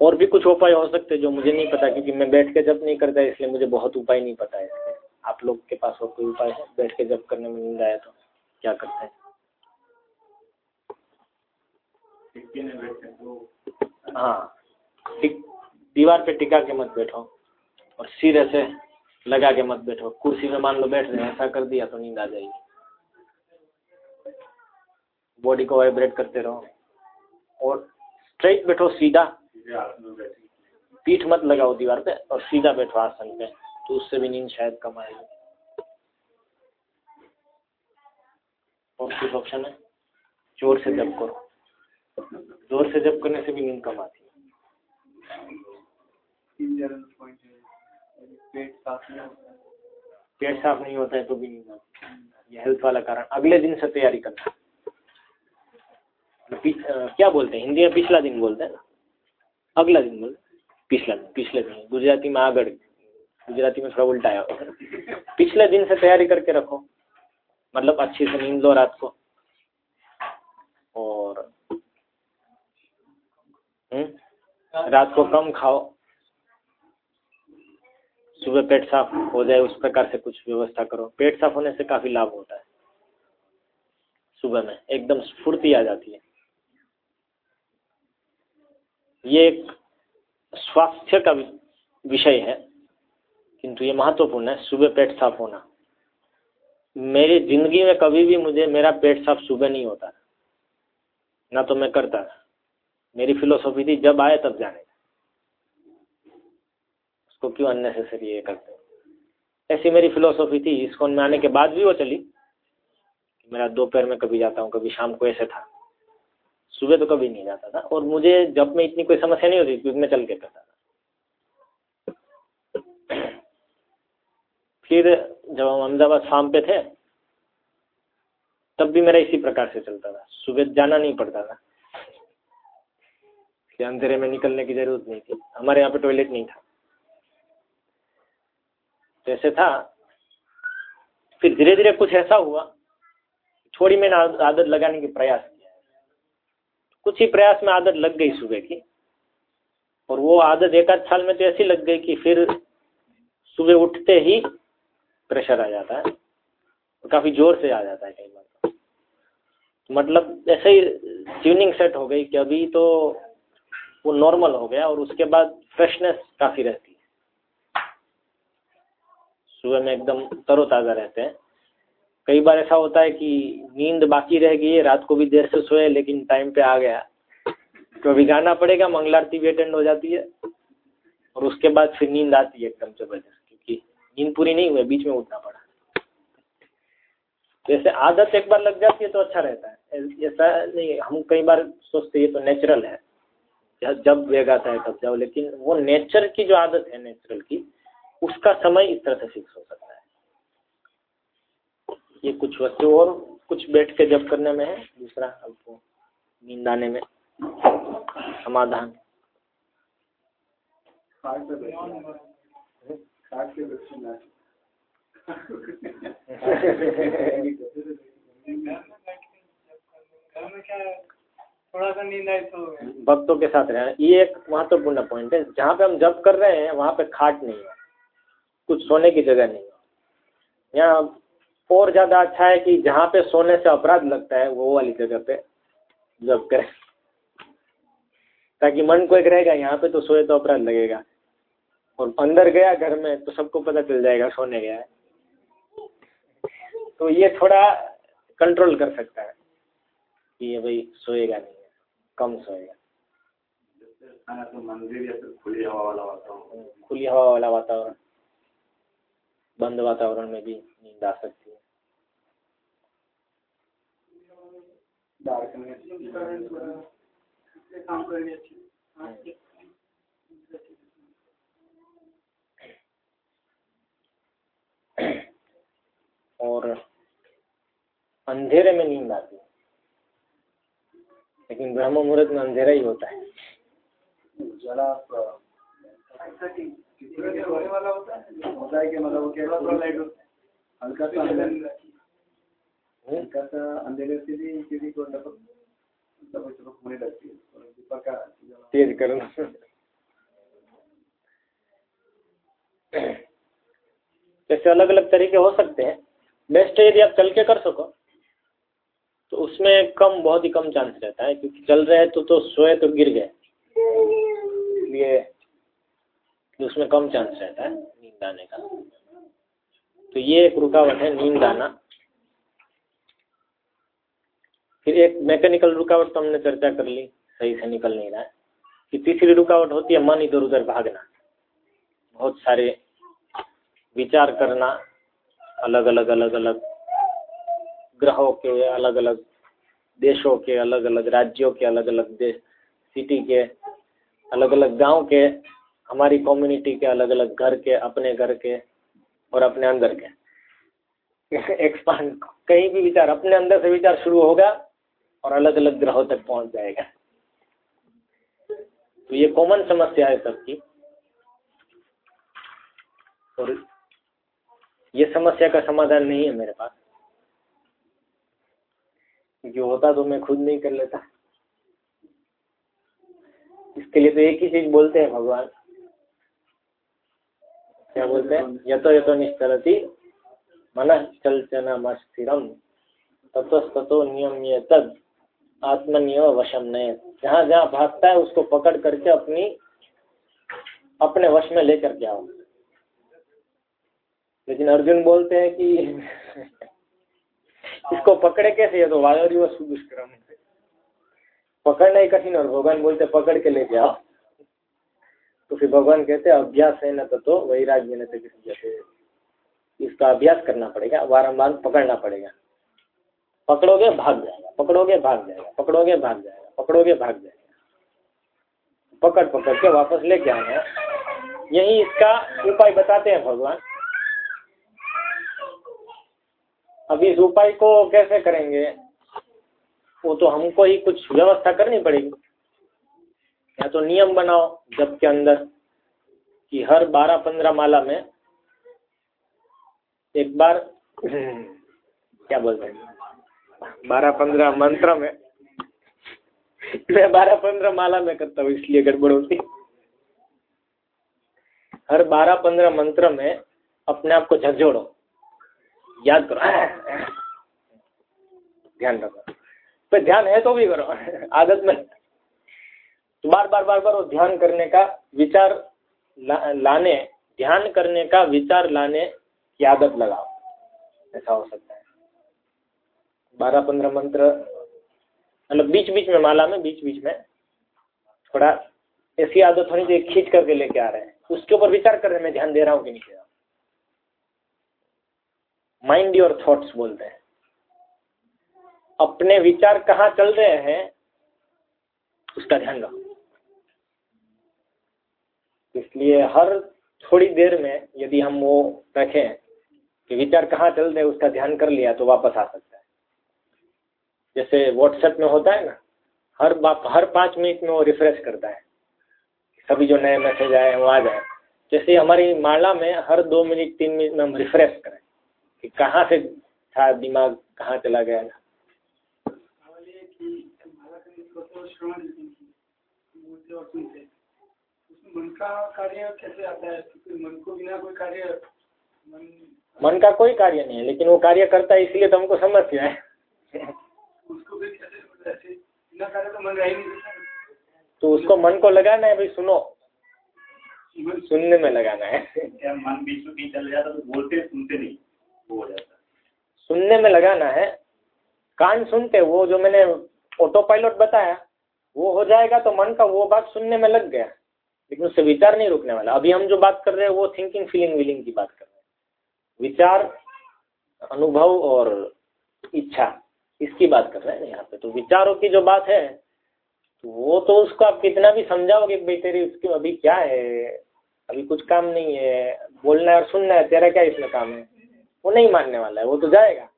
और भी कुछ उपाय हो सकते हैं जो मुझे नहीं पता क्योंकि मैं बैठ के जब नहीं करता इसलिए मुझे बहुत उपाय नहीं पता है। आप लोग के पास और कोई उपाय है? बैठ के जब करने में नींद आया तो क्या करते हैं? हाँ दीवार पे टिका के मत बैठो और सिर ऐसे लगा के मत बैठो। कुर्सी में मान लो बैठ रहे ऐसा कर दिया तो नींद आ जाएगी। बॉडी को वाइब्रेट करते रहो। और स्ट्रेट बैठो सीधा। पीठ मत लगाओ दीवार पे और सीधा बैठो आसन पे तो उससे भी नींद शायद कम आएगी। और कुछ ऑप्शन है? ज़ोर से जब करो। ज़ोर से जब करने से भी नींद कम आती है। पेट साफ़ नहीं होता है तो भी नींद आती ये हेल्थ वाला कारण। अगले दिन से तैयारी करना। क्या बोलते हैं? हिंदी में पिछला दिन बोलते हैं अगला दिन बोलते पिछला दिन, पिछले दिन, गुजराती में आगड़, गुजराती में थोड़ा उल्टा है पिछले दिन से तैयारी करके रखो मतलब अच्छे से नींद लो रात को। और हम्म रात को कम खाओ। सुबह पेट साफ़ हो जाए, उस प्रकार से कुछ व्यवस्था करो। पेट साफ़ होने से काफ़ी लाभ होता है। सुबह में एकदम स्फूर्ति आ जाती है। ये एक स्वास्थ्य का विषय है, किंतु ये महत्वपूर्ण है, सुबह पेट साफ़ होना। मेरी ज़िंदगी में कभी भी मुझे, मेरा पेट साफ़ सुबह नहीं होता। ना तो मैं करता। मेरी फिलोसॉफी थी, जब आए तब जाने। उसको क्यों अननेसेसरी ये करते ऐसी मेरी फिलोसॉफी थी इसको में आने के बाद भी वो चली मेरा दोपहर में कभी जाता हूँ, कभी शाम को ऐसे था। सुबह तो कभी नहीं जाता था। और मुझे जब में इतनी कोई समस्या नहीं होती क्योंकि मैं चल के करता था। फिर जब हम अहमदाबाद फार्म पे थे, तब भी मेरा इसी प्रकार से चलता था। सुबह जाना नहीं पड़ता था। कि अंधेरे में निकलने की ज़रूरत नहीं थी। हमारे यहाँ पे टॉयलेट नहीं था। तो ऐसे था। फिर धीरे धीरे कुछ ऐसा हुआ, थोड़ी मैंने आदत लगाने की प्रयास कुछ ही प्रयास में आदत लग गई सुबह की। और वो आदत एक आध साल में तो ऐसी लग गई कि फिर सुबह उठते ही प्रेशर आ जाता है और काफ़ी ज़ोर से आ जाता है कई बार। तो मतलब ऐसे ही ट्यूनिंग सेट हो गई कि अभी तो वो नॉर्मल हो गया और उसके बाद फ्रेशनेस काफ़ी रहती है। सुबह में एकदम तरोताज़ा रहते हैं। कई बार ऐसा होता है कि नींद बाकी रह गई है, रात को भी देर से सोए, लेकिन टाइम पे आ गया। तो अभी जाना पड़ेगा मंगल आरती भी अटेंड हो जाती है, और उसके बाद फिर नींद आती है एकदम ज़बरदस्त, क्योंकि नींद पूरी नहीं हुई, बीच में उठना पड़ा। जैसे आदत एक बार लग जाती है तो अच्छा रहता है। ऐसा नहीं, हम कई बार सोचते ये तो नेचुरल है। जब वेग है तब जाओ, लेकिन वो नेचर की जो आदत है नेचुरल की, उसका समय इस तरह से फिक्स हो सकता है। ये कुछ वस्तु और कुछ बैठ के जब करने में है दूसरा आपको नींद आने में समाधान। थोड़ा सा नींद तो भक्तों के साथ रहना ये एक महत्वपूर्ण पॉइंट है। जहाँ पे हम जब कर रहे हैं वहाँ पे खाट नहीं है। कुछ सोने की जगह नहीं है। यहाँ और ज़्यादा अच्छा है कि जहाँ पे सोने से अपराध लगता है वो वाली जगह पे जब करें। ताकि मन को एक रहेगा यहाँ पे तो सोए तो अपराध लगेगा। और अंदर गया घर में तो सबको पता चल जाएगा सोने गया है। तो ये थोड़ा कंट्रोल कर सकता है कि ये भाई सोएगा नहीं है कम सोएगा। तो मंदिर या फिर खुली हवा वाला वातावरण। खुली हवा वाला वातावरण। बंद वातावरण में भी नींद आ सकती है। और अंधेरे में नींद आती है। लेकिन ब्रह्म मुहूर्त में अंधेरा ही होता है। होता है? कि मतलब वो क्या थोड़ा लाइट होता है। हल्का सा हल्का सा अंधेरे से भी किसी को लपक लपक लपक होने लगती है दीपक का तेज करना जैसे अलग अलग तरीके हो सकते हैं। बेस्ट है यदि आप चल के कर सको तो उसमें कम बहुत ही कम चांस रहता है क्योंकि चल रहे हैं तो तो सोए तो गिर गए। इसलिए उसमें कम चांस रहता है नींद आने का। तो ये एक रुकावट है नींद आना। फिर एक मैकेनिकल रुकावट तो हमने चर्चा कर ली, सही से निकल नहीं रहा है। कि तीसरी रुकावट होती है मन इधर उधर भागना। बहुत सारे विचार करना, अलग अलग अलग अलग। ग्रहों के अलग अलग, देशों के अलग अलग, राज्यों के अलग अलग देश सिटी के अलग अलग, गाँव के हमारी कम्युनिटी के अलग अलग घर के, अपने घर के और अपने अंदर के। एक्सपांड कहीं भी विचार, अपने अंदर से विचार शुरू होगा और अलग अलग ग्रहों तक पहुँच जाएगा। तो ये कॉमन समस्या है सबकी। और ये समस्या का समाधान नहीं है मेरे पास। जो होता तो मैं खुद नहीं कर लेता। इसके लिए तो एक ही चीज़ बोलते हैं भगवान। क्या बोलते हैं? यतो यतो निश्चरति मन चलचनम स्थिरम ततो नियम तद आत्मनियम वशम नये जहाँ जहाँ भागता है, उसको पकड़ करके अपनी, अपने वश में लेकर के आओ। लेकिन अर्जुन बोलते हैं कि इसको पकड़े कैसे? ये तो वायु दुष्कर्म पकड़ना ही कठिन और भगवान बोलते पकड़ के लेके आओ। तो फिर भगवान कहते हैं, अभ्यास है न तो वैराग्य न तो जैसे। इसका अभ्यास करना पड़ेगा बारम्बार पकड़ना पड़ेगा। पकड़ोगे भाग जाएगा, पकड़ोगे भाग जाएगा, पकड़ोगे भाग जाएगा, पकड़ोगे भाग जाएगा। पकड़ पकड़ के वापस लेके आना यही इसका उपाय बताते हैं भगवान। अब इस उपाय को कैसे करेंगे? वो तो हमको ही कुछ व्यवस्था करनी पड़ेगी। या तो नियम बनाओ जब के अंदर कि हर बारह पंद्रह माला में एक बार क्या बोलते हैं? बारह पंद्रह मंत्र में मैं बारह पंद्रह माला में करता हूँ, इसलिए गड़बड़ होती हर बारह पंद्रह मंत्र में अपने आप को झकझोड़ो। याद करो। ध्यान रखो। पर ध्यान है तो भी करो। आदत में बार बार बार बार वो ध्यान करने का विचार ला, लाने ध्यान करने का विचार लाने की आदत लगाओ। ऐसा हो सकता है। बारह पंद्रह मंत्र मतलब बीच बीच में माला में बीच बीच में थोड़ा ऐसी आदत होनी चाहिए खींच करके लेके आ रहे हैं। उसके ऊपर विचार कर रहे हैं मैं ध्यान दे रहा हूँ कि नहीं दे रहा माइंड योर थॉट्स बोलते हैं। अपने विचार कहाँ चल रहे हैं उसका ध्यान रखो। इसलिए हर थोड़ी देर में यदि हम वो रखें कि विचार कहाँ चल रहे उसका ध्यान कर लिया तो वापस आ सकता है। जैसे व्हाट्सएप में होता है ना, हर बाप, हर पाँच मिनट में वो रिफ्रेश करता है। सभी जो नए मैसेज आए हैं, वो आ जाए। जैसे हमारी माला में हर दो मिनट, तीन मिनट में हम रिफ्रेश करें कि कहाँ से था, दिमाग कहाँ चला गया बोलते और सुनते मन का कार्य कैसे आता है? मन को बिना कोई कार्य मन मन का कोई कार्य नहीं है लेकिन वो कार्य करता है इसलिए तो हमको समस्या है उसको भी कैसे बिना कार्य तो मन रह नहीं तो उसको मन को लगाना है भाई सुनो। सुनने में लगाना है। मन बीच में कहीं चल जाता तो बोलते सुनते नहीं वो हो जाता सुनने में लगाना है। कान सुनते वो जो मैंने ऑटो पायलट बताया वो हो जाएगा तो मन का वो बात सुनने में लग गया। लेकिन उससे विचार नहीं रुकने वाला। अभी हम जो बात कर रहे हैं, वो थिंकिंग फीलिंग विलिंग की बात कर रहे हैं। विचार, अनुभव और इच्छा, इसकी बात कर रहे हैं यहाँ पे। तो विचारों की जो बात है तो वो तो उसको आप कितना भी समझाओगे भाई तेरी उसकी अभी क्या है? अभी कुछ काम नहीं है। बोलना है और सुनना है, तेरा क्या इसमें काम है? वो नहीं मानने वाला है, वो तो जाएगा।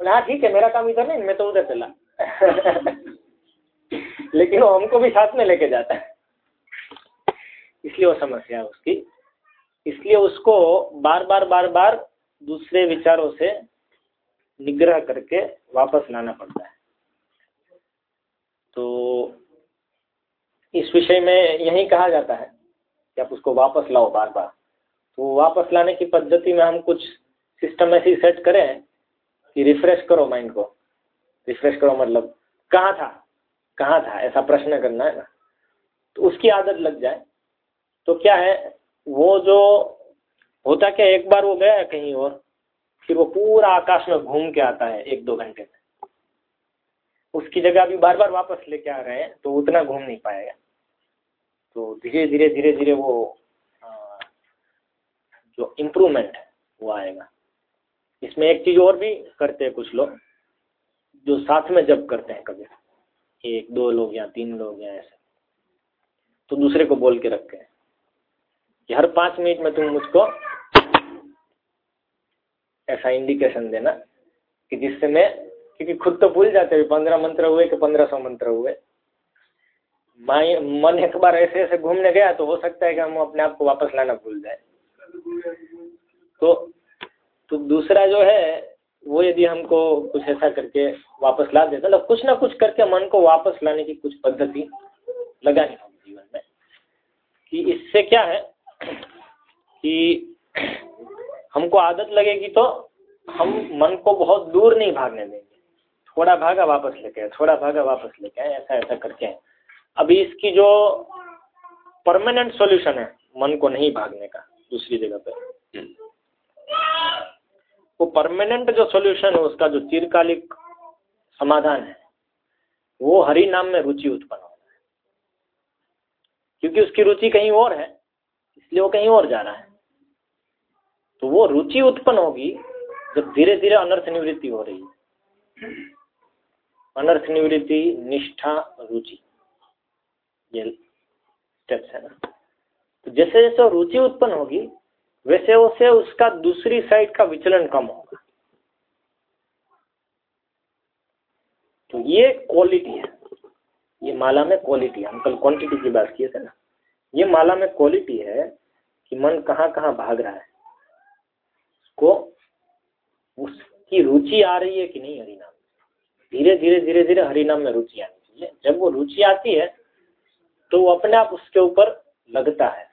बोले हाँ ठीक है, मेरा काम इधर नहीं, मैं तो उधर चला। लेकिन वो हमको भी साथ में लेके जाता है। इसलिए वो समस्या है उसकी। इसलिए उसको बार बार बार बार दूसरे विचारों से निग्रह करके वापस लाना पड़ता है। तो इस विषय में यही कहा जाता है कि आप उसको वापस लाओ बार बार। तो वापस लाने की पद्धति में हम कुछ सिस्टम ऐसी सेट करें कि रिफ्रेश करो माइंड को। रिफ्रेश करो मतलब कहाँ था? कहाँ था? ऐसा प्रश्न करना है ना। तो उसकी आदत लग जाए। तो क्या है, वो जो होता क्या एक बार वो गया कहीं और, फिर वो पूरा आकाश में घूम के आता है एक दो घंटे में। उसकी जगह अभी बार बार वापस लेके आ रहे हैं तो उतना घूम नहीं पाएगा। तो धीरे धीरे धीरे धीरे वो जो इम्प्रूवमेंट है, वो आएगा। इसमें एक चीज़ और भी करते हैं कुछ लोग, जो साथ में जब करते हैं कभी। एक, दो लोग या तीन लोग या ऐसे। तो दूसरे को बोल के रखे हैं। कि हर पाँच मिनट में तुम मुझको ऐसा इंडिकेशन देना कि जिससे मैं, क्योंकि खुद तो भूल जाते हैं, पंद्रह मंत्र हुए कि पंद्रह सौ मंत्र हुए। माई मन एक बार ऐसे ऐसे घूमने गया तो हो सकता है कि हम अपने आप को वापस लाना भूल जाए। तो तो दूसरा जो है, वो यदि हमको कुछ ऐसा करके वापस ला देता मतलब कुछ ना कुछ करके मन को वापस लाने की कुछ पद्धति लगानी होगी जीवन में। कि इससे क्या है कि हमको आदत लगेगी तो हम मन को बहुत दूर नहीं भागने देंगे। थोड़ा भागा वापस लेके थोड़ा भागा वापस लेके ऐसा ऐसा करके अभी इसकी जो परमानेंट सॉल्यूशन है, मन को नहीं भागने का, दूसरी जगह पे। वो परमानेंट जो सॉल्यूशन है, उसका जो चिरकालिक समाधान है, वो हरि नाम में रुचि उत्पन्न होना है। क्योंकि उसकी रुचि कहीं और है। इसलिए वो कहीं और जा रहा है। तो वो रुचि उत्पन्न होगी जब धीरे धीरे अनर्थ निवृत्ति हो रही है। अनर्थ निवृत्ति, निष्ठा, रुचि, ये स्टेप्स है ना। तो जैसे जैसे रुचि उत्पन्न होगी वैसे वैसे उसका दूसरी साइड का विचलन कम होगा। तो ये क्वालिटी है। ये माला में क्वालिटी है। हम कल क्वांटिटी की बात किए थे ना? ये माला में क्वालिटी है कि मन कहाँ कहाँ भाग रहा है। उसको, उसकी रुचि आ रही है कि नहीं हरिनाम। धीरे धीरे धीरे धीरे हरिनाम में रुचि आनी चाहिए जब वो रुचि आती है तो वो अपने आप उसके ऊपर लगता है।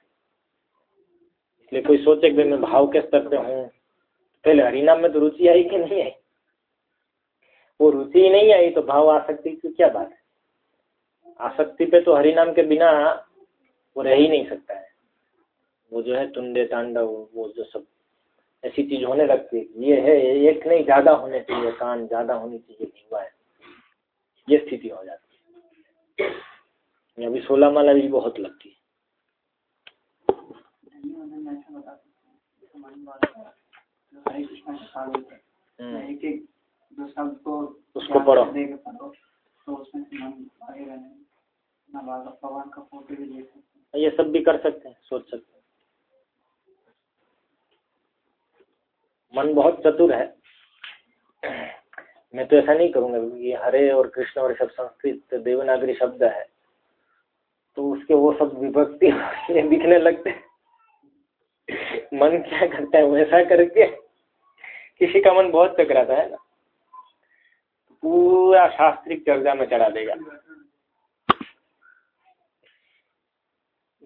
इसलिए कोई सोचे कि मैं भाव के स्तर पे हूँ? पहले हरिनाम में तो रुचि आई कि नहीं आई? वो रुचि नहीं आई तो भाव आसक्ति की क्या बात है? आसक्ति पे तो हरिनाम के बिना वो रह ही नहीं सकता है। वो जो है तुंडे तांडव वो जो सब ऐसी चीज़ होने लगती है ये है एक नहीं ज़्यादा होने चाहिए कान ज़्यादा होनी चाहिए जीवा है। ये स्थिति हो जाती है। अभी सोलह माला भी बहुत लगती है। हरे कृष्णा के साथ होता है हम्म, एक एक जो शब्द को उसको पढ़ो। तो उसमें भगवान का फ़ोटो भी देख सकते ये सब भी कर सकते हैं, सोच सकते हैं। मन बहुत चतुर है। मैं तो ऐसा नहीं करूँगा, ये हरे और कृष्ण और सब संस्कृत देवनागरी शब्द है तो उसके वो सब विभक्ति दिखने लगते मन क्या करता है, वैसा करके किसी का मन बहुत टकराता है ना। पूरा शास्त्रिक चर्चा में चढ़ा देगा।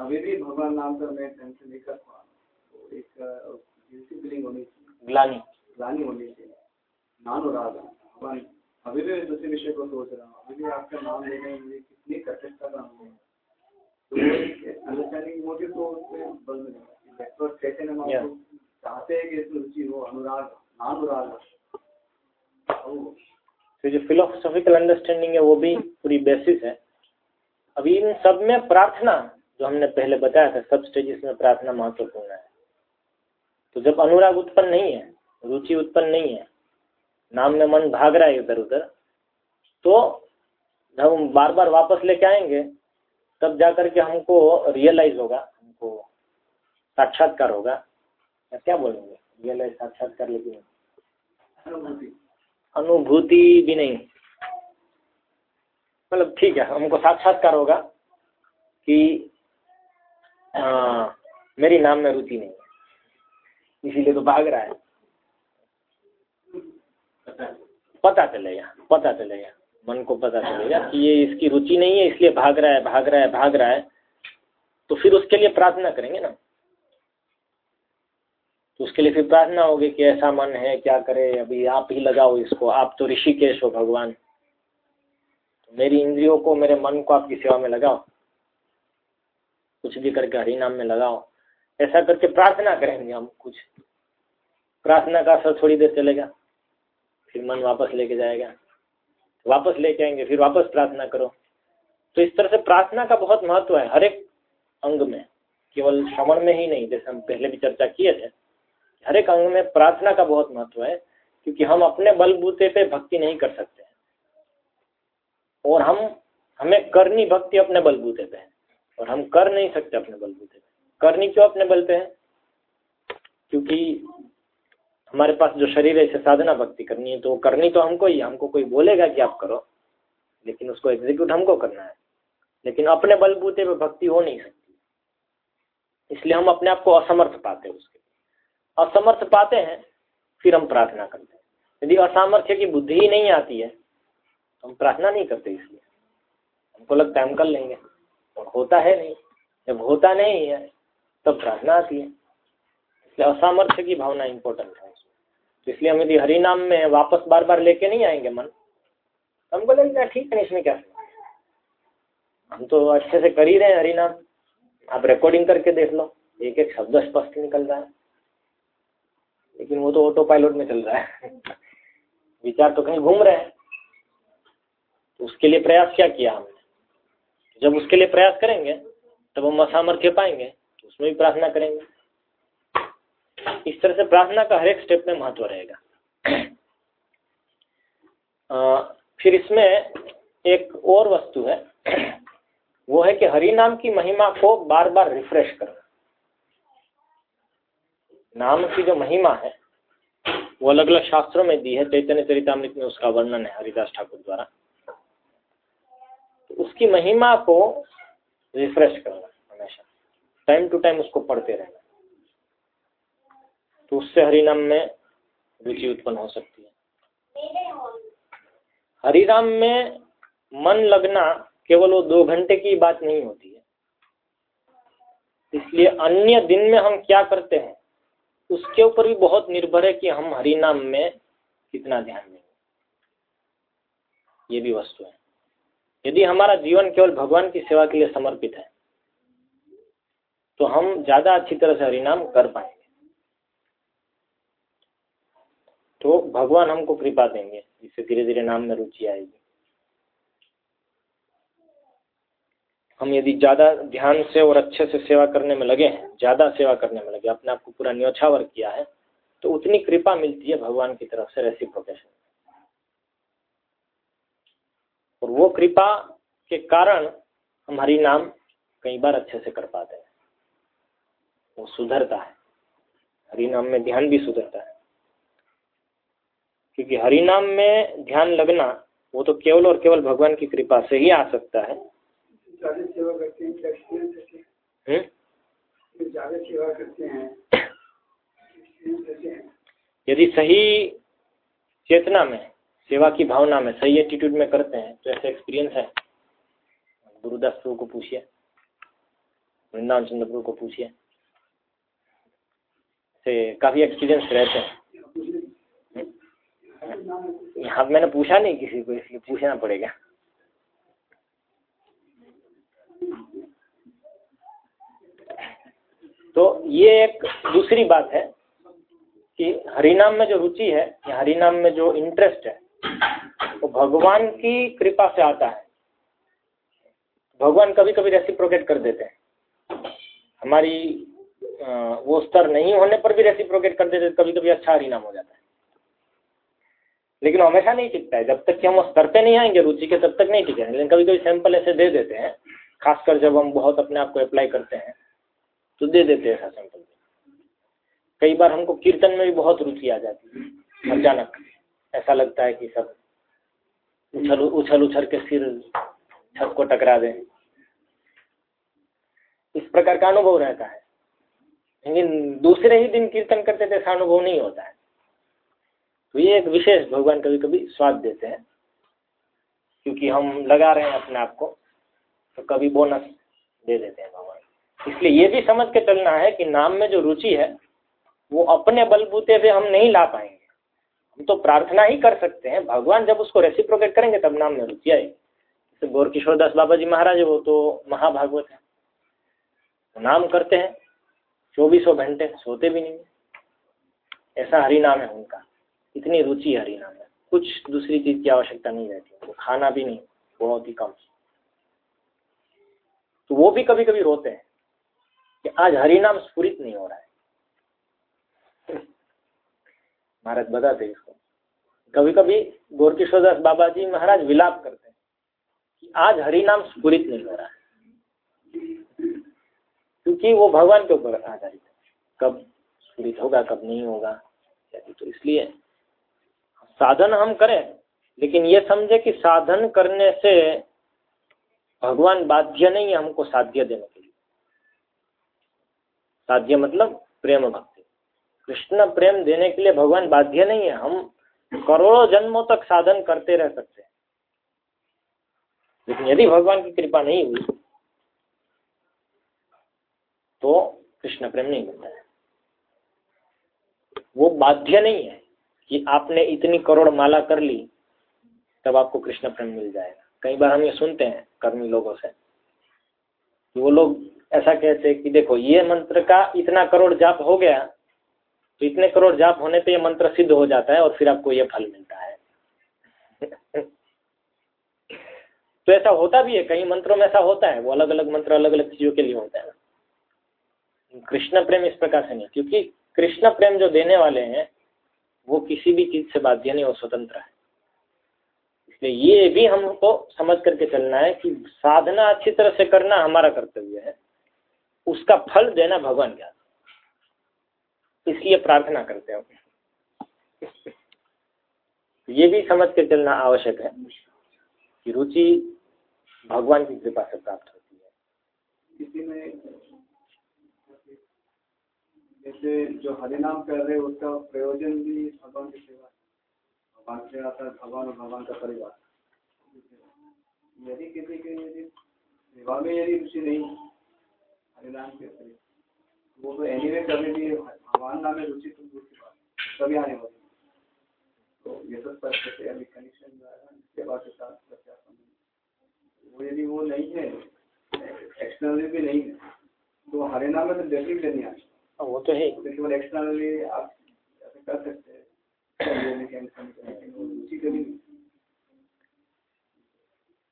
अभी भी भगवान नाम का मैं ढंग से नहीं कर पा रहा तो एक फीलिंग होनी चाहिए। ग्लानी। ग्लानी होनी चाहिए। नानो राग। भगवान अभी भी मैं दूसरे विषय को सोच रहा हूँ। अभी भी आपका नाम लेने में मुझे कितनी कठिनता का अनुभव है। तो अंडरस्टैंडिंग मोटिव तो उसमें बल मिलेगा Yeah. महाप्रभु चाहते हैं कि इसमें रुचि हो अनुराग नानुराग हो तो जो फिलोसॉफिकल अंडरस्टैंडिंग है वो भी पूरी बेसिस है। अभी इन सब में प्रार्थना जो हमने पहले बताया था सब स्टेजेस में प्रार्थना महत्वपूर्ण है। तो जब अनुराग उत्पन्न नहीं है रुचि उत्पन्न नहीं है नाम में मन भाग रहा है इधर उधर तो जब हम बार बार वापस लेके आएँगे तब जा करके हमको रियलाइज़ होगा हमको साक्षात्कार होगा। या क्या बोलेंगे? रियलाइज़ साक्षात्कार लेकिन अनुभूति। अनुभूति भी नहीं। मतलब ठीक है हमको साक्षात्कार होगा कि आ, मेरी नाम में रुचि नहीं है। इसीलिए तो भाग रहा है। पता चलेगा पता चलेगा मन को पता चलेगा कि ये इसकी रुचि नहीं है इसलिए भाग रहा है भाग रहा है भाग रहा है। तो फिर उसके लिए प्रार्थना करेंगे ना। तो उसके लिए फिर प्रार्थना होगी कि ऐसा मन है क्या करे अभी आप ही लगाओ इसको आप तो ऋषिकेश हो भगवान। मेरी इंद्रियों को मेरे मन को आपकी सेवा में लगाओ। कुछ भी करके हरि नाम में लगाओ। ऐसा करके प्रार्थना करेंगे हम कुछ। प्रार्थना का असर थोड़ी देर चलेगा, फिर मन वापस लेके जाएगा। वापस लेके आएँगे, फिर वापस प्रार्थना करो। तो इस तरह से प्रार्थना का बहुत महत्व है हर एक अंग में। केवल श्रवण में ही नहीं, जैसे हम पहले भी चर्चा किए थे, हर एक अंग में प्रार्थना का बहुत महत्व है, क्योंकि हम अपने बलबूते पे भक्ति नहीं कर सकते। और हम, हमें करनी भक्ति अपने बलबूते पे है। और हम कर नहीं सकते अपने बलबूते पे करनी क्यों अपने बल पे है? क्योंकि हमारे पास जो शरीर है, इसे साधना भक्ति करनी है। तो वो करनी तो हमको ही हमको कोई बोलेगा कि आप करो, लेकिन उसको एग्जीक्यूट हमको करना है। लेकिन अपने बलबूते पे भक्ति हो नहीं सकती। इसलिए हम अपने आप को असमर्थ पाते हैं उसके असमर्थ पाते हैं, फिर हम प्रार्थना करते हैं। यदि असामर्थ्य की बुद्धि ही नहीं आती है तो हम प्रार्थना नहीं करते इसलिए। हमको लगता है हम कर लेंगे। और होता है नहीं। जब होता नहीं है, तब प्रार्थना आती है। इसलिए असामर्थ्य की भावना इम्पोर्टेंट है तो इसलिए हम यदि हरि नाम में वापस बार बार लेके नहीं आएँगे मन तो हमको लगेगा ठीक है इसमें क्या हम तो अच्छे से कर ही रहे हैं हरिनाम। आप रिकॉर्डिंग करके देख लो। एक एक शब्द स्पष्ट निकल रहा है। लेकिन वो तो ऑटो पायलट में चल रहा है। विचार तो कहीं घूम रहे हैं। तो उसके लिए प्रयास क्या किया हमने? जब उसके लिए प्रयास करेंगे, तब हम असामर्थ्य पाएँगे तो उसमें भी प्रार्थना करेंगे। इस तरह से प्रार्थना का हर एक स्टेप में महत्व रहेगा। फिर इसमें एक और वस्तु है, वो है कि हरि नाम की महिमा को बार बार रिफ्रेश करना। नाम की जो महिमा है, वो अलग अलग शास्त्रों में दी है, चैतन्य चरितमृत में उसका वर्णन है हरिदास ठाकुर द्वारा। उसकी महिमा को रिफ्रेश करना हमेशा। टाइम टू टाइम उसको पढ़ते रहना। तो उससे हरिनाम में रुचि उत्पन्न हो सकती है। हरिनाम में मन लगना केवल वो दो घंटे की बात नहीं होती है। इसलिए अन्य दिन में हम क्या करते हैं, उसके ऊपर भी बहुत निर्भर है कि हम हरिनाम में कितना ध्यान देंगे। ये भी वस्तु है। यदि हमारा जीवन केवल भगवान की सेवा के लिए समर्पित है तो हम ज़्यादा अच्छी तरह से हरिनाम कर पाएँगे। तो भगवान हमको कृपा देंगे, जिससे धीरे धीरे नाम में रुचि आएगी। हम यदि ज़्यादा ध्यान से और अच्छे से सेवा करने में लगे हैं, ज़्यादा सेवा करने में लगे, अपने आप को पूरा न्योछावर किया है तो उतनी कृपा मिलती है भगवान की तरफ़ से रेसिप्रोकेशन और वो कृपा के कारण हम हरि नाम कई बार अच्छे से कर पाते हैं। वो सुधरता है। हरि नाम में ध्यान भी सुधरता है। क्योंकि हरि नाम में ध्यान लगना वो तो केवल और केवल भगवान की कृपा से ही आ सकता है। हम्म? यदि सही चेतना में सेवा की भावना में, सही एटीट्यूड में करते हैं तो ऐसे एक्सपीरियंस है। गुरुदास प्रभु को पूछिए। वृंदावन चंद्र प्रभु को पूछिए। से काफ़ी एक्सपीरियंस रहते हैं। यहाँ मैंने पूछा नहीं किसी को, इसलिए पूछना पड़ेगा। तो ये एक दूसरी बात है कि हरिनाम में जो रुचि है, या हरिनाम में जो इंटरेस्ट है वो भगवान की कृपा से आता है। भगवान कभी कभी रेसिप्रोकेट कर देते हैं। हमारी वो स्तर नहीं होने पर भी रेसिप्रोकेट कर देते कभी कभी अच्छा हरिनाम हो जाता है। लेकिन हमेशा नहीं टिकता है। जब तक कि हम उस स्तर पे नहीं आएँगे, रुचि के तब तक नहीं टिकेंगे लेकिन कभी कभी सैंपल ऐसे दे देते हैं, खासकर जब हम बहुत अपने आप को अप्लाई करते हैं तो दे देते हैं ऐसा सैंपल कई बार हमको कीर्तन में भी बहुत रुचि आ जाती है, अचानक। ऐसा लगता है कि सब उछल उछल उछल के सिर छत को टकरा दें। इस प्रकार का अनुभव रहता है। लेकिन दूसरे ही दिन कीर्तन करते थे, ऐसा अनुभव नहीं होता है। तो ये एक विशेष भगवान कभी कभी स्वाद देते हैं, क्योंकि हम लगा रहे हैं अपने आप को तो कभी बोनस दे देते हैं भगवान। इसलिए ये भी समझ के चलना है कि नाम में जो रुचि है, वो अपने बलबूते पे हम नहीं ला पाएँगे। हम तो प्रार्थना ही कर सकते हैं। भगवान जब उसको रेसिप्रोकेट करेंगे, तब नाम में रुचि आएगी। जैसे गौर किशोर दास बाबा जी महाराज वो तो महाभागवत है। तो नाम करते हैं, चौबीसों घंटे सोते भी नहीं ऐसा हरि नाम है उनका। इतनी रुचि हरि नाम में। कुछ दूसरी चीज़ की आवश्यकता नहीं रहती। उनको खाना भी नहीं, बहुत ही कम। तो वो भी कभी कभी रोते हैं कि आज हरि नाम स्फुरित नहीं हो रहा है। महाराज बताते इसको। कभी कभी गोरकिशोरदास बाबा जी महाराज विलाप करते हैं कि आज हरि नाम स्फुरित नहीं हो रहा है। क्योंकि वो भगवान के ऊपर आधारित है। कब स्फुरित होगा, कब नहीं होगा तो इसलिए साधन हम करें, लेकिन ये समझे कि साधन करने से भगवान बाध्य नहीं है हमको साध्य देने के लिए। साध्य मतलब प्रेम भक्ति। कृष्ण प्रेम देने के लिए भगवान बाध्य नहीं है। हम करोड़ों जन्मों तक साधन करते रह सकते हैं। लेकिन यदि भगवान की कृपा नहीं हुई तो कृष्ण प्रेम नहीं मिलता है। वो बाध्य नहीं है कि आपने इतनी करोड़ माला कर ली, तब आपको कृष्ण प्रेम मिल जाएगा। कई बार हम ये सुनते हैं कर्मी लोगों से कि वो लोग ऐसा कहते हैं कि देखो, ये मंत्र का इतना करोड़ जाप हो गया तो इतने करोड़ जाप होने पे ये मंत्र सिद्ध हो जाता है और फिर आपको ये फल मिलता है। तो ऐसा होता भी है, कई मंत्रों में ऐसा होता है, वो अलग अलग मंत्र अलग अलग चीज़ों के लिए होता है। कृष्ण प्रेम इस प्रकार से नहीं, क्योंकि कृष्ण प्रेम जो देने वाले हैं, वो किसी भी चीज़ से बाध्य नहीं, वो स्वतंत्र है। इसलिए ये भी हमको समझ करके चलना है कि साधना अच्छी तरह से करना हमारा कर्तव्य है, उसका फल देना भगवान क्या इसलिए प्रार्थना करते हैं। ये भी समझ के चलना आवश्यक है कि रुचि भगवान की कृपा से प्राप्त होती है। जैसे जो हरि नाम कर रहे उसका प्रयोजन भी भगवान की सेवा भगवान से आता है, भगवान और भगवान का परिवार। यदि किसी के यदि सेवा में यदि रुचि नहीं हरि नाम के वो तो एनीवे करने की भगवान नाम में रुचि तो दूर की बात कभी आने वाली तो ये सब स्पष्ट अभी कनेक्शन सेवा के साथ वो यदि वो नहीं है एक्सटर्नली भी नहीं है तो हरियाणा में तो डेफिनेटली नहीं आता हाँ, वो तो है। तो केवल एक्सटर्नली आप कर सकते हैं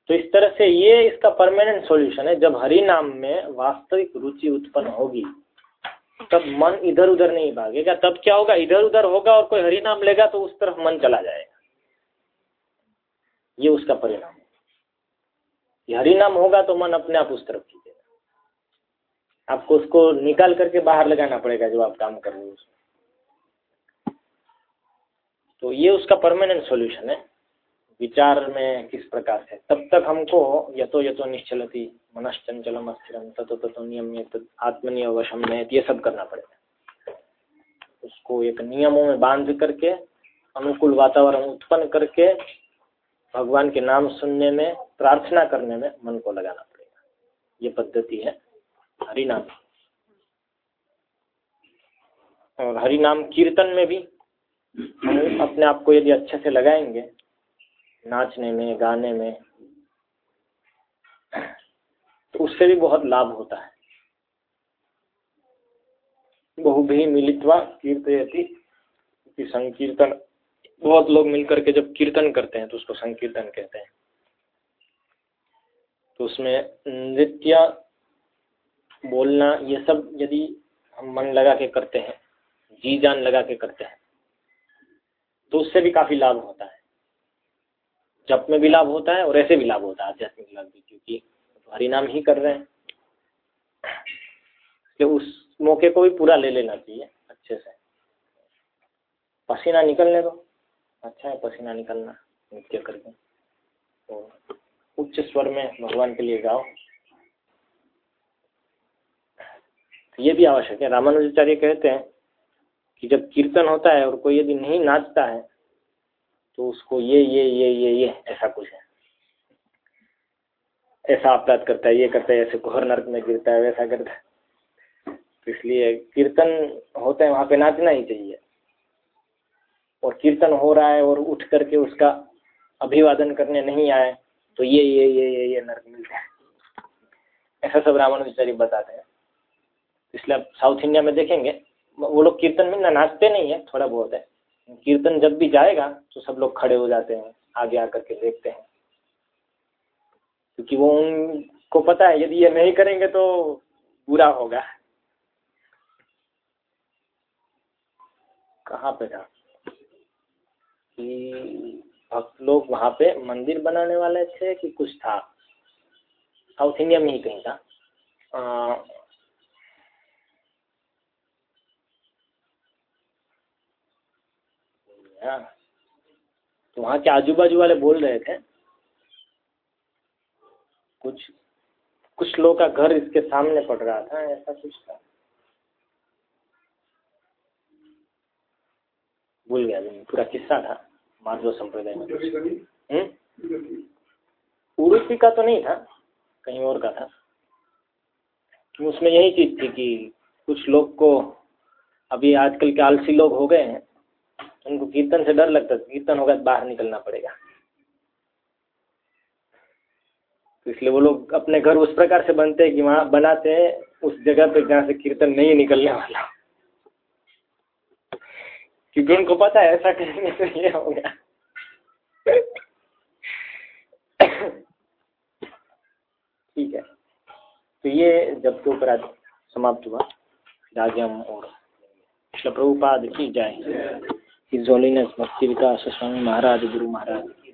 तो इस तरह से ये इसका परमानेंट सॉल्यूशन है जब हरि नाम में वास्तविक रुचि उत्पन्न होगी तब मन इधर उधर नहीं भागेगा। तब क्या होगा? इधर उधर होगा और कोई हरि नाम लेगा तो उस तरफ़ मन चला जाएगा। ये उसका परिणाम है। हरि नाम होगा तो मन अपने आप उस तरफ़ खींचेगा। आपको उसको निकाल करके बाहर लगाना पड़ेगा जो आप काम कर रहे हो उसमें। तो ये उसका परमानेंट सॉल्यूशन है। विचार में किस प्रकार से? तब तक हमको यतो यतो निश्चलती मनश्चंचलम अस्थिरम ततो ततो नियम आत्मनिय वशम में ये सब करना पड़ेगा। उसको एक नियमों में बाँध करके, अनुकूल वातावरण उत्पन्न करके, भगवान के नाम सुनने में, प्रार्थना करने में मन को लगाना पड़ेगा। ये पद्धति है हरिनाम। और हरिनाम कीर्तन में भी हम अपने आप को यदि अच्छे से लगाएँगे नाचने में, गाने में तो उससे भी बहुत लाभ होता है। बहु भी मिलित्वा कीर्तयति संकीर्तन। बहुत लोग मिलकर के जब कीर्तन करते हैं तो उसको संकीर्तन कहते हैं। तो उसमें नृत्य, बोलना, ये सब यदि हम मन लगा के करते हैं, जी जान लगा के करते हैं तो उससे भी काफ़ी लाभ होता है। जप में भी लाभ होता है और ऐसे भी लाभ होता है आध्यात्मिक लाभ भी, क्योंकि तो हरिनाम ही कर रहे हैं। तो उस मौके को भी पूरा ले लेना चाहिए, अच्छे से। पसीना निकलने दो। अच्छा है पसीना निकलना, नृत्य करके तो उच्च स्वर में भगवान के लिए गाओ। ये भी आवश्यक है। रामानुजाचार्य कहते हैं कि जब कीर्तन होता है और कोई यदि नहीं नाचता है तो उसको ये ये ये ये ये, ऐसा कुछ है। ऐसा अपराध करता है, ये करता है, ऐसे घोर नर्क में गिरता है, वैसा करता है। तो इसलिए कीर्तन होते हैं, वहाँ पे नाचना ही चाहिए। और कीर्तन हो रहा है और उठ करके उसका अभिवादन करने नहीं आए तो ये ये ये ये ये नर्क मिलता है। ऐसा सब रावण विचारी बताते हैं। इसलिए आप साउथ इंडिया में देखेंगे, वो लोग कीर्तन में ना नाचते नहीं है, थोड़ा बहुत है। कीर्तन जब भी जाएगा तो सब लोग खड़े हो जाते हैं, आगे आकर के देखते हैं। क्योंकि वो उनको पता है, यदि ये नहीं करेंगे तो बुरा होगा। कहाँ पे था? कि भक्त लोग वहाँ पे मंदिर बनाने वाले थे कि कुछ था? साउथ इंडिया में ही कहीं था आ, हाँ। तो वहाँ के आजू बाजू वाले बोल रहे थे, कुछ कुछ लोग का घर इसके सामने पड़ रहा था, ऐसा कुछ था। भूल गया पूरा किस्सा था, माधव संप्रदाय में। हम्म? उड़ूपी का तो नहीं था, कहीं और का था। उसमें यही चीज़ थी कि कुछ लोग को, अभी आजकल के आलसी लोग हो गए हैं उनको कीर्तन से डर लगता है, कीर्तन होगा तो बाहर निकलना पड़ेगा। तो इसलिए वो लोग अपने घर उस प्रकार से बनते हैं कि वहाँ बनाते हैं, उस जगह पे जहाँ से कीर्तन नहीं निकलने वाला। क्योंकि उनको पता है, ऐसा करेंगे तो ये होगा ठीक है। तो ये जब ऊपर आज समाप्त हुआ आगे और प्रभुपाद की जाए हिंजोली भक्ति विकास स्वामी महाराज गुरु महाराज की